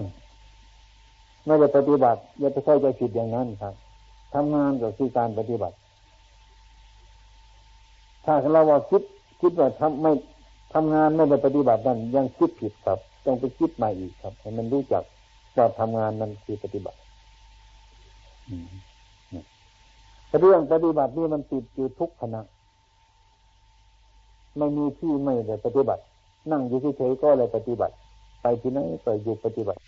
ไม่ได้ปฏิบัติ อย่าไปเข้าใจผิดอย่างนั้นครับทำงานก็คือการปฏิบัติ ถ้าเราว่าคิดคิดว่าทำไม่ทำงานไม่ได้ปฏิบัตินั่นยังคิดผิดครับต้องไปคิดใหม่อีกครับให้มันรู้จักว่าทำงานนั้นคือปฏิบัติเรื่องปฏิบัตินี่มันติดอยู่ทุกขณะไม่มีที่ไม่ได้ปฏิบัติ นั่งอยู่เฉยๆก็เลยปฏิบัติ ไปที่ไหนก็อยู่ปฏิบัติ